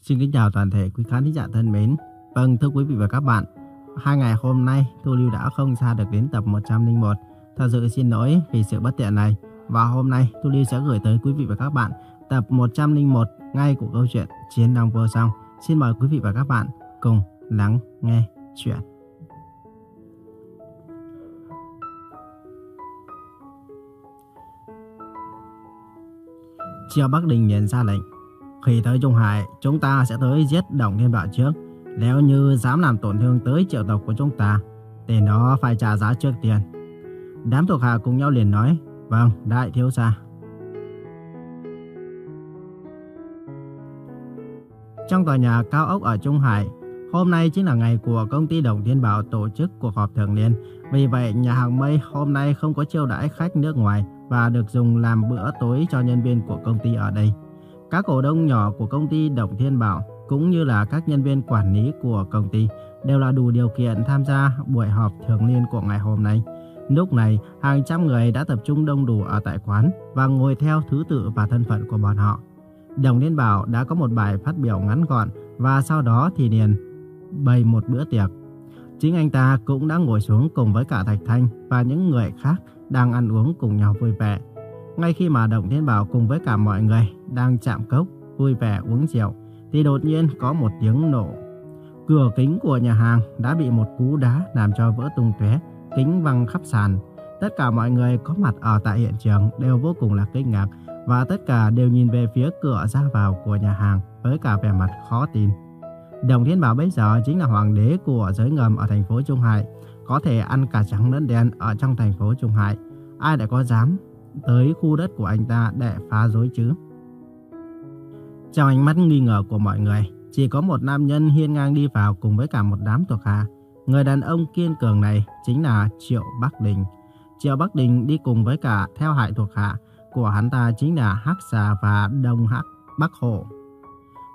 Xin kính chào toàn thể quý khán thính giả thân mến. Vâng, thưa quý vị và các bạn, hai ngày hôm nay Thu Lưu đã không ra được đến tập 101. Thật sự xin lỗi vì sự bất tiện này. Và hôm nay Thu Lưu sẽ gửi tới quý vị và các bạn tập 101 ngay của câu chuyện Chiến Đông Vô Song. Xin mời quý vị và các bạn cùng lắng nghe chuyện. Triệu Bắc Đình nhận ra lệnh khi tới Trung Hải, chúng ta sẽ tới giết Đồng Thiên Bảo trước. Nếu như dám làm tổn thương tới triệu tộc của chúng ta, thì nó phải trả giá trước tiền. Đám thuộc hạ cùng nhau liền nói, vâng, đại thiếu gia. Trong tòa nhà cao ốc ở Trung Hải, hôm nay chính là ngày của công ty Đồng Thiên Bảo tổ chức cuộc họp thường niên. Vì vậy, nhà hàng Mây hôm nay không có chiêu đãi khách nước ngoài và được dùng làm bữa tối cho nhân viên của công ty ở đây. Các cổ đông nhỏ của công ty Đồng Thiên Bảo cũng như là các nhân viên quản lý của công ty đều là đủ điều kiện tham gia buổi họp thường niên của ngày hôm nay. Lúc này, hàng trăm người đã tập trung đông đủ ở tại quán và ngồi theo thứ tự và thân phận của bọn họ. Đồng Thiên Bảo đã có một bài phát biểu ngắn gọn và sau đó thì liền bày một bữa tiệc. Chính anh ta cũng đã ngồi xuống cùng với cả Thạch Thanh và những người khác đang ăn uống cùng nhau vui vẻ. Ngay khi mà Đồng Thiên Bảo cùng với cả mọi người đang chạm cốc, vui vẻ uống rượu, thì đột nhiên có một tiếng nổ. Cửa kính của nhà hàng đã bị một cú đá làm cho vỡ tung tóe, kính văng khắp sàn. Tất cả mọi người có mặt ở tại hiện trường đều vô cùng là kinh ngạc và tất cả đều nhìn về phía cửa ra vào của nhà hàng với cả vẻ mặt khó tin. Đồng Thiên Bảo bây giờ chính là hoàng đế của giới ngầm ở thành phố Trung Hải, có thể ăn cả trắng lẫn đen ở trong thành phố Trung Hải. Ai đã có dám tới khu đất của anh ta để phá rối chứ? Trong ánh mắt nghi ngờ của mọi người, chỉ có một nam nhân hiên ngang đi vào cùng với cả một đám thuộc hạ. Người đàn ông kiên cường này chính là Triệu Bắc Đình. Triệu Bắc Đình đi cùng với cả theo hại thuộc hạ của hắn ta chính là Hắc Già và Đông Hắc Bắc Hổ.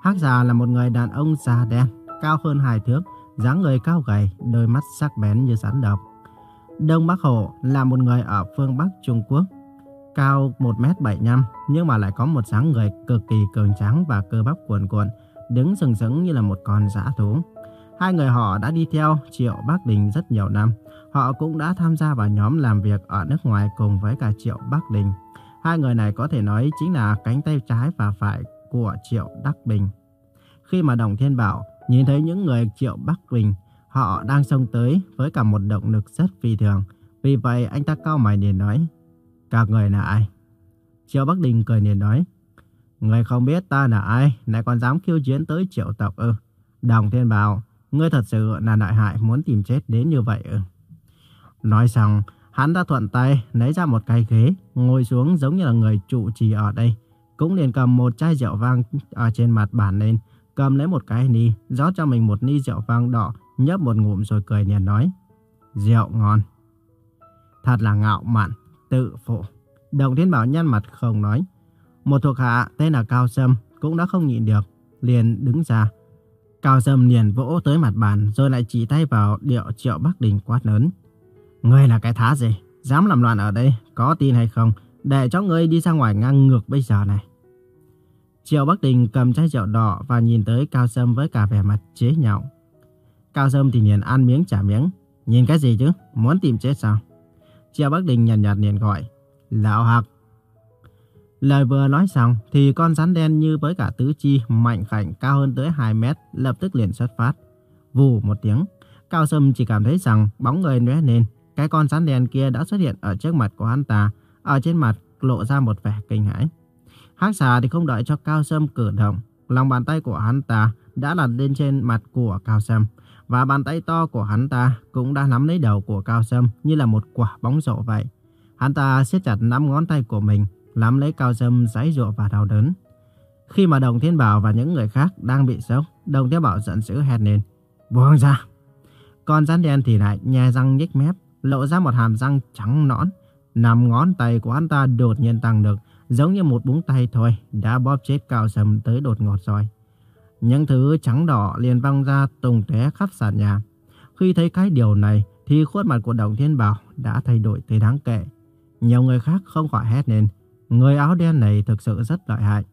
Hắc Già là một người đàn ông da đen, cao hơn hai thước, dáng người cao gầy, đôi mắt sắc bén như rắn độc. Đông Bắc Hổ là một người ở phương Bắc Trung Quốc, cao 1m75 nhưng mà lại có một dáng người cực kỳ cường tráng và cơ bắp cuồn cuộn, đứng sừng sững như là một con dã thú. Hai người họ đã đi theo Triệu Bắc Đình rất nhiều năm. Họ cũng đã tham gia vào nhóm làm việc ở nước ngoài cùng với cả Triệu Bắc Đình. Hai người này có thể nói chính là cánh tay trái và phải của Triệu Đắc Bình. Khi mà Đồng Thiên Bảo nhìn thấy những người Triệu Bắc Bình, họ đang xông tới với cả một động lực rất phi thường. Vì vậy anh ta cao mày liền nói, các người là ai? Triệu Bắc Đình cười liền nói, Người không biết ta là ai, lại còn dám khiêu chiến tới triệu tộc ư. Đồng Thiên Bảo, ngươi thật sự là đại hại muốn tìm chết đến như vậy ư. Nói xong, hắn đã thuận tay lấy ra một cái ghế, ngồi xuống giống như là người trụ trì ở đây. Cũng liền cầm một chai rượu vang ở trên mặt bàn lên, cầm lấy một cái ni, rót cho mình một ni rượu vang đỏ, nhấp một ngụm rồi cười liền nói. Rượu ngon. Thật là ngạo mạn tự phụ. Đồng Thiên Bảo nhăn mặt không nói. Một thuộc hạ tên là Cao Sâm cũng đã không nhịn được, liền đứng ra. Cao Sâm liền vỗ tới mặt bàn rồi lại chỉ tay vào điệu triệu Bắc Đình quát lớn. Ngươi là cái thá gì? Dám làm loạn ở đây, có tin hay không? Để cho ngươi đi ra ngoài ngang ngược bây giờ này. Triệu Bắc Đình cầm chai rượu đỏ và nhìn tới Cao Sâm với cả vẻ mặt chế nhạo. Cao Sâm thì liền ăn miếng trả miếng. Nhìn cái gì chứ? Muốn tìm chết sao? Triệu Bắc Đình nhàn nhạt, liền gọi. Lão Hạc. Lời vừa nói xong thì con rắn đen như với cả tứ chi mạnh khảnh cao hơn tới 2 mét lập tức liền xuất phát. Vù một tiếng, Cao Sâm chỉ cảm thấy rằng bóng người lóe lên, cái con rắn đen kia đã xuất hiện ở trước mặt của hắn ta, ở trên mặt lộ ra một vẻ kinh hãi. Hắc xà thì không đợi cho Cao Sâm cử động, lòng bàn tay của hắn ta đã đặt lên trên mặt của Cao Sâm và bàn tay to của hắn ta cũng đã nắm lấy đầu của Cao Sâm như là một quả bóng rổ vậy. Hắn ta siết chặt nắm ngón tay của mình, nắm lấy Cao Sâm giãy giụa và đau đớn. Khi mà Đồng Thiên Bảo và những người khác đang bị sốc, Đồng Thiên Bảo giận dữ hét lên. Buông ra! Con rắn đen thì lại nhè răng nhếch mép, lộ ra một hàm răng trắng nõn. Nằm ngón tay của hắn ta đột nhiên tăng được, giống như một búng tay thôi, đã bóp chết Cao Sâm tới đột ngột rồi. Những thứ trắng đỏ liền văng ra tùng té khắp sàn nhà. Khi thấy cái điều này thì khuôn mặt của Đồng Thiên Bảo đã thay đổi tới đáng kể. Nhiều người khác không khỏi hét lên. Người áo đen này thực sự rất lợi hại.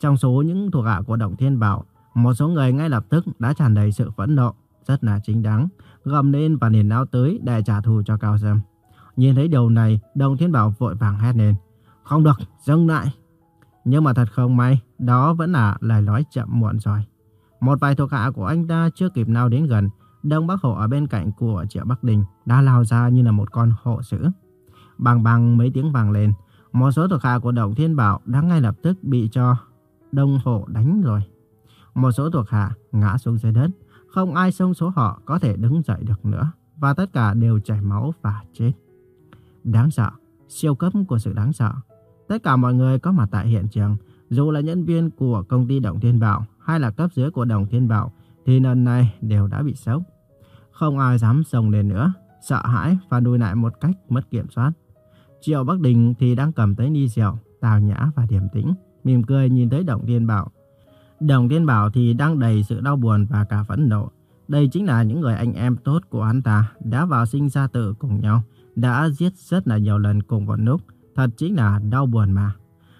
Trong số những thuộc hạ của Đồng Thiên Bảo, Một số người ngay lập tức đã tràn đầy sự phẫn nộ, rất là chính đáng, gầm lên và liền lao tới để trả thù cho Cao Sâm. Nhìn thấy điều này, Đồng Thiên Bảo vội vàng hét lên. Không được, dừng lại. Nhưng mà thật không may, đó vẫn là lời nói chậm muộn rồi. Một vài thuộc hạ của anh ta chưa kịp nào đến gần, Đông Bắc Hổ ở bên cạnh của Triệu Bắc Đình đã lao ra như là một con hộ sữ. Bằng bằng mấy tiếng vàng lên, một số thuộc hạ của Đồng Thiên Bảo đã ngay lập tức bị cho Đông Hổ đánh rồi. Một số thuộc hạ ngã xuống dưới đất, không ai trong số họ có thể đứng dậy được nữa, và tất cả đều chảy máu và chết. Đáng sợ, siêu cấp của sự đáng sợ. Tất cả mọi người có mặt tại hiện trường, dù là nhân viên của công ty Đồng Thiên Bảo hay là cấp dưới của Đồng Thiên Bảo, thì lần này đều đã bị sốc. Không ai dám sông lên nữa, sợ hãi và đùi lại một cách mất kiểm soát. Triệu Bắc Đình thì đang cầm tới ni rượu, tào nhã và điềm tĩnh, mỉm cười nhìn thấy Đồng Thiên Bảo. Đồng Thiên Bảo thì đang đầy sự đau buồn và cả phẫn nộ. Đây chính là những người anh em tốt của hắn ta đã vào sinh ra tử cùng nhau, đã giết rất là nhiều lần cùng một lúc, thật chính là đau buồn mà.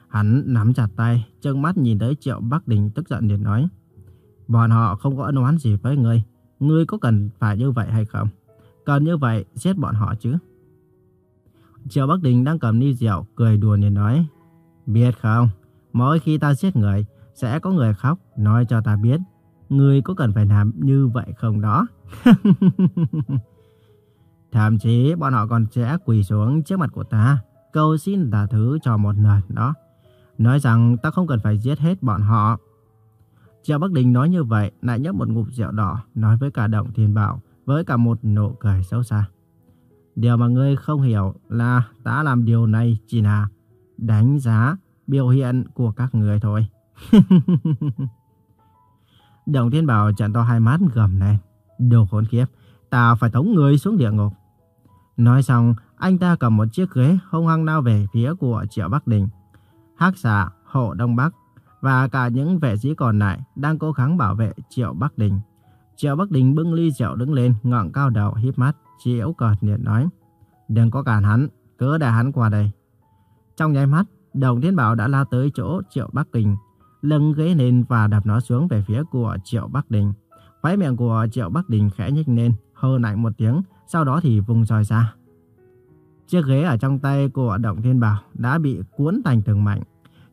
Hắn nắm chặt tay, trợn mắt nhìn tới Triệu Bắc Đình tức giận liền nói. Bọn họ không có ân oán gì với ngươi, ngươi có cần phải như vậy hay không? Cần như vậy, giết bọn họ chứ. Triệu Bắc Đình đang cầm ly rượu, cười đùa liền nói. Biết không, mỗi khi ta giết người, sẽ có người khóc, nói cho ta biết. Ngươi có cần phải làm như vậy không đó? Thậm chí bọn họ còn sẽ quỳ xuống trước mặt của ta, cầu xin tha thứ cho một lần đó. Nói rằng ta không cần phải giết hết bọn họ. Triệu Bắc Đình nói như vậy, lại nhấp một ngụm rượu đỏ, nói với cả Động Thiên Bảo, với cả một nụ cười xấu xa. Điều mà ngươi không hiểu là ta làm điều này chỉ là đánh giá biểu hiện của các người thôi. Đồng Thiên Bảo trận to hai mắt gầm lên. Đồ khốn kiếp, ta phải tống người xuống địa ngục. Nói xong, anh ta cầm một chiếc ghế hung hăng lao về phía của Triệu Bắc Đình. Hắc xạ, hộ Đông Bắc và cả những vệ sĩ còn lại đang cố gắng bảo vệ Triệu Bắc Đình. Triệu Bắc Đình bưng ly rượu đứng lên, ngẩng cao đầu, híp mắt, chiếu cợt nhiệt nói. Đừng có cản hắn, cứ để hắn qua đây. Trong nháy mắt, Đồng Thiên Bảo đã lao tới chỗ Triệu Bắc Đình, lưng ghế lên và đập nó xuống về phía của Triệu Bắc Đình. Khóe miệng của Triệu Bắc Đình khẽ nhếch lên, hơ lạnh một tiếng, sau đó thì vùng roi ra. Chiếc ghế ở trong tay của Động Thiên Bảo đã bị cuốn thành từng mảnh.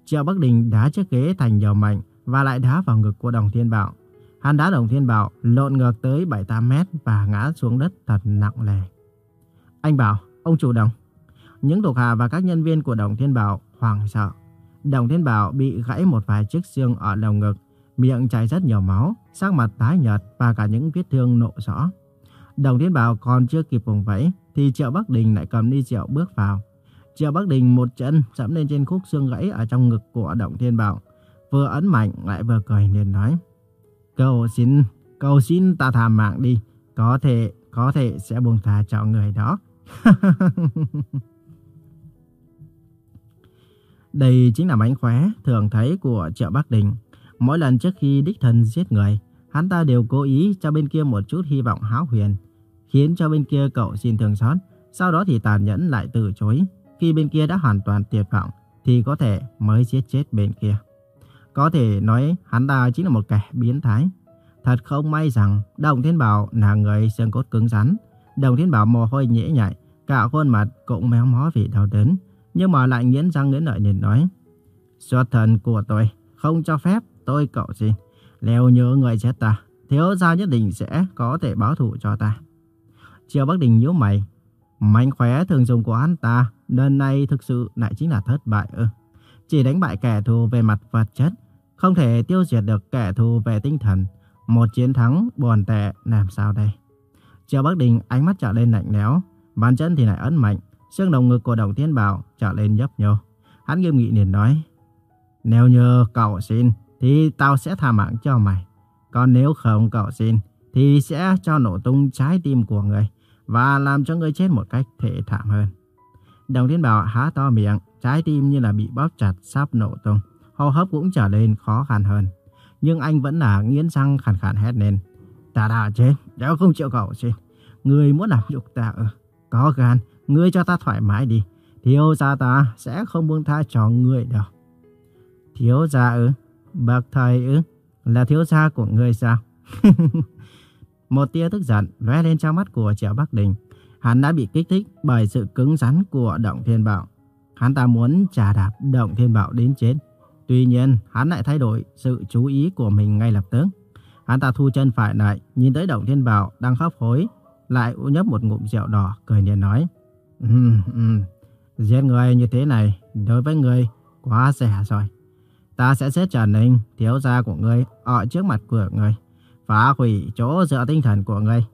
Triệu Bắc Đình đá chiếc ghế thành nhiều mảnh và lại đá vào ngực của Đồng Thiên Bảo. Hắn đá Đồng Thiên Bảo lộn ngược tới 7-8 mét và ngã xuống đất thật nặng nề. Anh Bảo, ông chủ Đồng. Những thuộc hạ và các nhân viên của Đồng Thiên Bảo hoảng sợ. Đồng Thiên Bảo bị gãy một vài chiếc xương ở lồng ngực, miệng chảy rất nhiều máu, sắc mặt tái nhợt và cả những vết thương nộ rõ. Đồng Thiên Bảo còn chưa kịp vùng vẫy thì Triệu Bắc Đình lại cầm ly rượu bước vào. Triệu Bắc Đình một chân dẫm lên trên khúc xương gãy ở trong ngực của Động Thiên Bảo, vừa ấn mạnh lại vừa cười liền nói: "Cầu xin, cầu xin ta thả mạng đi, có thể, có thể sẽ buông tha cho người đó." Đây chính là mánh khóe thường thấy của Triệu Bắc Đình. Mỗi lần trước khi đích thân giết người, hắn ta đều cố ý cho bên kia một chút hy vọng háo huyền, khiến cho bên kia cậu xin thương xót, sau đó thì tàn nhẫn lại từ chối. Khi bên kia đã hoàn toàn tuyệt vọng, thì có thể mới giết chết bên kia. Có thể nói hắn ta chính là một kẻ biến thái. Thật không may rằng Đồng Thiên Bảo là người xương cốt cứng rắn. Đồng Thiên Bảo mồ hôi nhễ nhại, cả khuôn mặt cũng méo mó vì đau đớn nhưng mà lại nghiến răng nghiến lợi nên nói. Xuất thần của tôi không cho phép tôi cậu xin. Nếu nhớ người chết ta, thiếu gia nhất định sẽ có thể báo thù cho ta. Triệu Bắc Đình nhíu mày. Mạnh khỏe thường dùng của hắn ta, lần này thực sự lại chính là thất bại ư. Chỉ đánh bại kẻ thù về mặt vật chất, không thể tiêu diệt được kẻ thù về tinh thần. Một chiến thắng buồn tệ làm sao đây? Triệu Bắc Đình ánh mắt trở lên lạnh lẽo, bàn chân thì lại ấn mạnh, Xương đồng ngực của Đồng Thiên Bảo trở lên nhấp nhô. Hắn nghiêm nghị liền nói. Nếu như cậu xin thì tao sẽ tha mạng cho mày. Còn nếu không cậu xin thì sẽ cho nổ tung trái tim của người và làm cho người chết một cách thể thảm hơn. Đồng Thiên Bảo há to miệng, trái tim như là bị bóp chặt sắp nổ tung. Hô hấp cũng trở nên khó khăn hơn. Nhưng anh vẫn là nghiến răng khàn khàn hét lên. Ta đã chết, nếu không chịu cậu chết. Người muốn làm nhục ta ư? Có gan Ngươi cho ta thoải mái đi. Thiếu gia ta sẽ không buông tha cho ngươi đâu. Thiếu gia ư? Bậc thầy ư? Là thiếu gia của ngươi sao? một tia tức giận lóe lên trong mắt của Triệu Bắc Đình. Hắn đã bị kích thích bởi sự cứng rắn của Động Thiên Bảo. Hắn ta muốn trả đạp Động Thiên Bảo đến chết. Tuy nhiên, hắn lại thay đổi sự chú ý của mình ngay lập tức. Hắn ta thu chân phải lại, nhìn tới Động Thiên Bảo đang khóc hối, lại nhấp một ngụm rượu đỏ, cười nhẹ nói. Um, um, giết người như thế này, đối với người, quá rẻ rồi. Ta sẽ xếp Trần Ninh, thiếu gia của ngươi, ở trước mặt của ngươi, phá hủy chỗ dựa tinh thần của ngươi.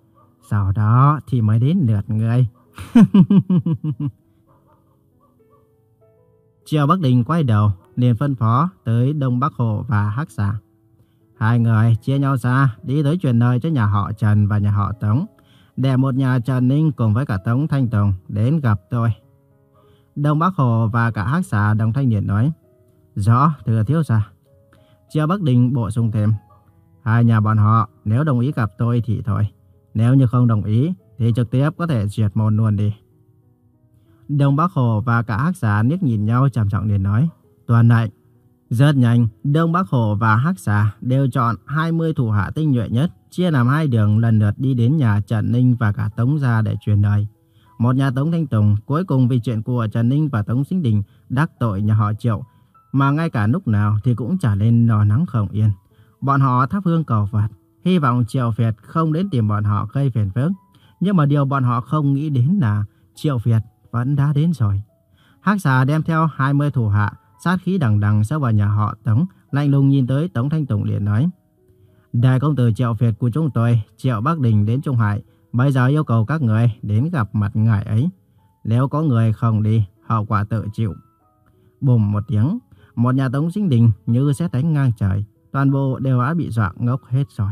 Sau đó thì mới đến lượt ngươi. Triều Bắc Đình quay đầu, liền phân phó tới Đông Bắc Hồ và Hắc Xà. Hai người chia nhau ra đi tới truyền lời cho nhà họ Trần và nhà họ Tống. Để một nhà Trần Ninh cùng với cả Tống Thanh Tùng đến gặp tôi. Đông Bắc Hồ và cả Hắc Xà đồng thanh nhiệt nói. Rõ, thưa thiếu gia. Triều Bắc Đình bổ sung thêm. Hai nhà bọn họ nếu đồng ý gặp tôi thì thôi. Nếu như không đồng ý thì trực tiếp có thể diệt môn luôn đi. Đông Bắc Hồ và cả Hắc Xà liếc nhìn nhau trầm trọng liền nói. Toàn lệnh. Rất nhanh, Đông Bắc Hồ và Hắc Xà đều chọn 20 thủ hạ tinh nhuệ nhất, chia làm hai đường lần lượt đi đến nhà Trần Ninh và cả Tống gia để truyền lời. Một nhà Tống Thanh Tùng cuối cùng vì chuyện của Trần Ninh và Tống Sinh Đình đắc tội nhà họ Triệu, mà ngay cả lúc nào thì cũng trả lên lo nắng không yên. Bọn họ thắp hương cầu Phật, hy vọng Triệu Việt không đến tìm bọn họ gây phiền phức. Nhưng mà điều bọn họ không nghĩ đến là Triệu Việt vẫn đã đến rồi. Hắc xà đem theo 20 thủ hạ, sát khí đằng đằng xông vào nhà họ Tống, lạnh lùng nhìn tới Tống Thanh Tùng liền nói. Đại công tử Triệu Việt của chúng tôi, Triệu Bắc Đình đến Trung Hải, bây giờ yêu cầu các người đến gặp mặt ngài ấy. Nếu có người không đi, hậu quả tự chịu. Bùm một tiếng, một nhà Tống Sinh Đình như sẽ đánh ngang trời, toàn bộ đều đã bị dọa ngốc hết rồi.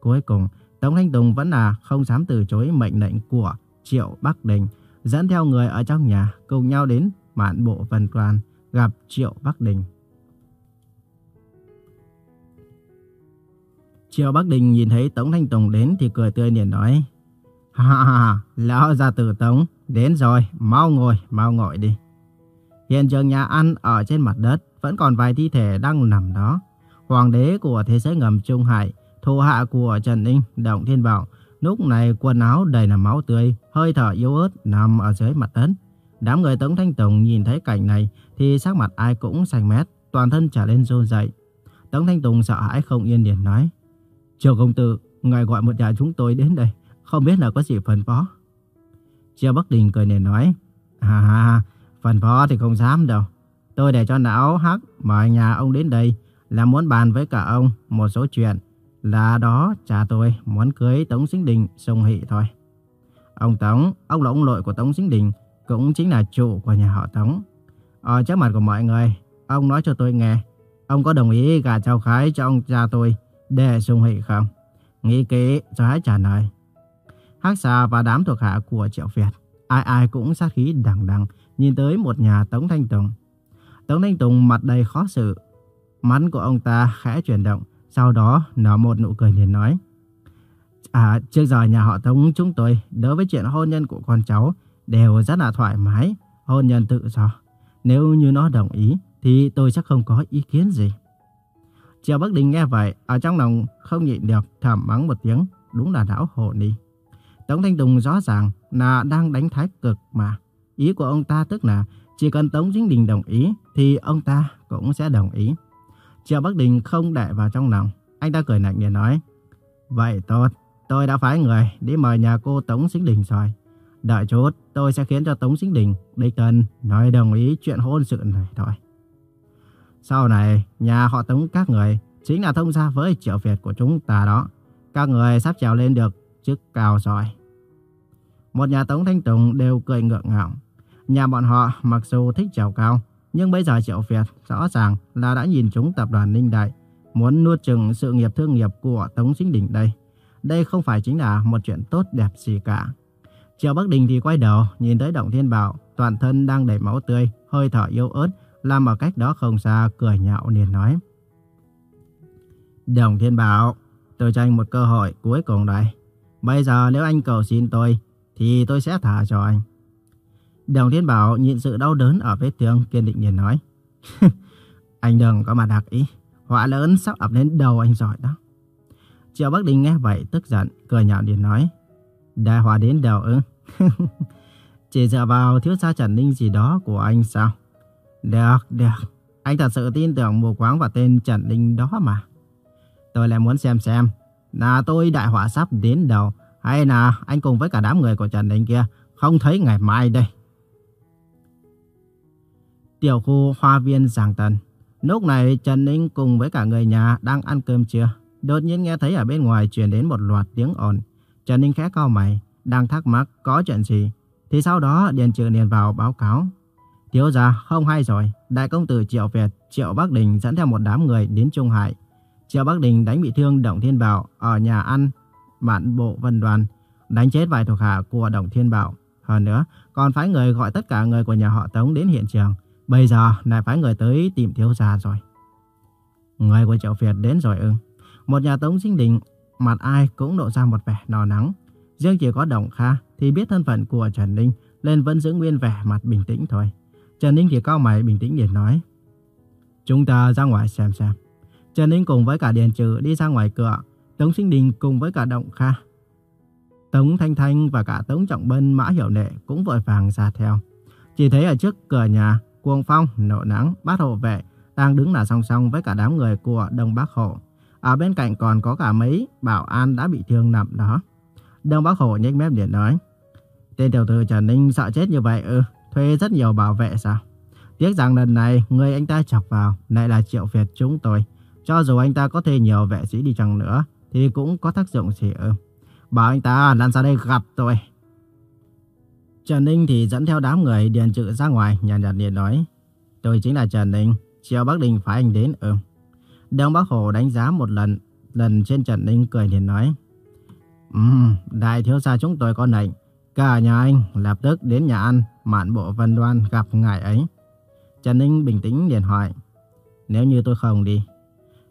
Cuối cùng, Tống Thanh Tùng vẫn là không dám từ chối mệnh lệnh của Triệu Bắc Đình, dẫn theo người ở trong nhà cùng nhau đến mạn bộ vân quan gặp Triệu Bắc Đình. Triệu Bắc Đình nhìn thấy Tống Thanh Tùng đến thì cười tươi liền nói Ha ha ha, lão gia tử Tống, đến rồi, mau ngồi, mau ngồi đi. Hiện trường nhà ăn ở trên mặt đất vẫn còn vài thi thể đang nằm đó. Hoàng đế của thế giới ngầm Trung Hải, thủ hạ của Trần Ninh, Động Thiên Bảo, lúc này quần áo đầy là máu tươi, hơi thở yếu ớt nằm ở dưới mặt đất. Đám người Tống Thanh Tùng nhìn thấy cảnh này thì sắc mặt ai cũng xanh mét, toàn thân trở lên run rẩy. Tống Thanh Tùng sợ hãi không yên liền nói: "Triều công tử, ngài gọi một nhà chúng tôi đến đây, không biết là có gì phân phó?" Triều Bắc Đình cười nền nói: "À, phần phó thì không dám đâu. Tôi để cho não hắc mời nhà ông đến đây là muốn bàn với cả ông một số chuyện. Là đó cha tôi muốn cưới Tống Sinh Đình sông hỷ thôi. Ông Tống, ông là ông nội của Tống Sinh Đình, cũng chính là chủ của nhà họ Tống. Ở trước mặt của mọi người, ông nói cho tôi nghe, ông có đồng ý gả cháu khái cho ông cha tôi để sung hỷ không? Nghĩ kỹ rồi hãy trả lời. Hắc xà và đám thuộc hạ của Triệu Việt, ai ai cũng sát khí đằng đằng, nhìn tới một nhà Tống Thanh Tùng. Tống Thanh Tùng mặt đầy khó xử, mắt của ông ta khẽ chuyển động, sau đó nở một nụ cười liền nói. À, trước giờ nhà họ Tống chúng tôi đối với chuyện hôn nhân của con cháu đều rất là thoải mái, hôn nhân tự do. Nếu như nó đồng ý thì tôi chắc không có ý kiến gì. Triệu Bắc Đình nghe vậy, ở trong lòng không nhịn được thầm mắng một tiếng, đúng là đảo hồ đi. Tống Thanh Tùng rõ ràng là đang đánh thái cực mà. Ý của ông ta tức là chỉ cần Tống Dính Đình đồng ý thì ông ta cũng sẽ đồng ý. Triệu Bắc Đình không để vào trong lòng. Anh ta cười lạnh để nói. Vậy tốt, tôi đã phái người đi mời nhà cô Tống Sinh Đình rồi. Đợi chút, tôi sẽ khiến cho Tống Sinh Đình đích thân nói đồng ý chuyện hôn sự này thôi. Sau này, nhà họ Tống các người chính là thông gia với triệu Việt của chúng ta đó. Các người sắp trèo lên được chức cao rồi. Một nhà Tống Thanh Tùng đều cười ngượng ngạo. Nhà bọn họ mặc dù thích trèo cao, nhưng bây giờ Triệu Việt rõ ràng là đã nhìn chúng tập đoàn Ninh Đại, muốn nuốt chừng sự nghiệp thương nghiệp của Tống Chính Đình đây. Đây không phải chính là một chuyện tốt đẹp gì cả. Triệu Bắc Đình thì quay đầu, nhìn tới Động Thiên Bảo, toàn thân đang đầy máu tươi, hơi thở yếu ớt, làm ở cách đó không xa, cười nhạo liền nói. Đồng Thiên Bảo, tôi cho anh một cơ hội cuối cùng đây. Bây giờ nếu anh cầu xin tôi, thì tôi sẽ thả cho anh. Đồng Thiên Bảo nhịn sự đau đớn ở vết thương kiên định nhìn nói. anh đừng có mà đặc ý. họa lớn sắp ập đến đầu anh rồi đó. Triệu Bắc Đình nghe vậy tức giận, cười nhạo liền nói. Đại họa đến đầu ư? Chỉ dựa vào thiếu gia Trần Ninh gì đó của anh sao? Được, được. Anh thật sự tin tưởng mù quáng và tên Trần Ninh đó mà. Tôi lại muốn xem xem là tôi đại họa sắp đến đầu hay là anh cùng với cả đám người của Trần Ninh kia không thấy ngày mai đây. Tiểu khu hoa viên Giàng Tần. Lúc này Trần Ninh cùng với cả người nhà đang ăn cơm trưa. Đột nhiên nghe thấy ở bên ngoài truyền đến một loạt tiếng ồn. Trần Ninh khẽ cau mày, đang thắc mắc có chuyện gì. Thì sau đó Điền Trừ liền vào báo cáo. Thiếu gia không hay rồi, đại công tử Triệu Việt, Triệu Bắc Đình dẫn theo một đám người đến Trung Hải. Triệu Bắc Đình đánh bị thương Động Thiên Bảo ở nhà ăn Mạn Bộ Vân Đoàn, đánh chết vài thuộc hạ của Động Thiên Bảo. Hơn nữa, còn phái người gọi tất cả người của nhà họ Tống đến hiện trường. Bây giờ lại phái người tới tìm thiếu gia rồi. Người của Triệu Việt đến rồi ư. Một nhà Tống sinh đình, mặt ai cũng lộ ra một vẻ nò nắng. Riêng chỉ có Đồng Kha thì biết thân phận của Trần Ninh nên vẫn giữ nguyên vẻ mặt bình tĩnh thôi. Trần Ninh thì cao mày bình tĩnh liền nói. Chúng ta ra ngoài xem xem. Trần Ninh cùng với cả Điền Trừ đi ra ngoài cửa. Tống Sinh Đình cùng với cả Động Kha. Tống Thanh Thanh và cả Tống Trọng Bân Mã Hiểu Nệ cũng vội vàng ra theo. Chỉ thấy ở trước cửa nhà, Cuồng Phong, Nộ Nắng, Bát Hộ Vệ đang đứng là song song với cả đám người của Đông Bắc Hộ. Ở bên cạnh còn có cả mấy bảo an đã bị thương nằm đó. Đông Bắc Hộ nhếch mép liền nói. Tên tiểu thư Trần Ninh sợ chết như vậy ư, thuê rất nhiều bảo vệ sao? Tiếc rằng lần này người anh ta chọc vào lại là Triệu Việt chúng tôi. Cho dù anh ta có thuê nhiều vệ sĩ đi chăng nữa thì cũng có tác dụng gì ư. Bảo anh ta lăn ra đây gặp tôi. Trần Ninh thì dẫn theo đám người điền trự ra ngoài, nhàn nhạt liền nói. Tôi chính là Trần Ninh, chiều Bắc Đình phải anh đến Ừ. Đông Bắc Hồ đánh giá một lần, lần trên Trần Ninh cười liền nói. Ừm, đại thiếu gia chúng tôi có lệnh, cả nhà anh lập tức đến nhà ăn, mạn bộ vân đoan gặp ngài ấy. Trần Ninh bình tĩnh liền hỏi, nếu như tôi không đi.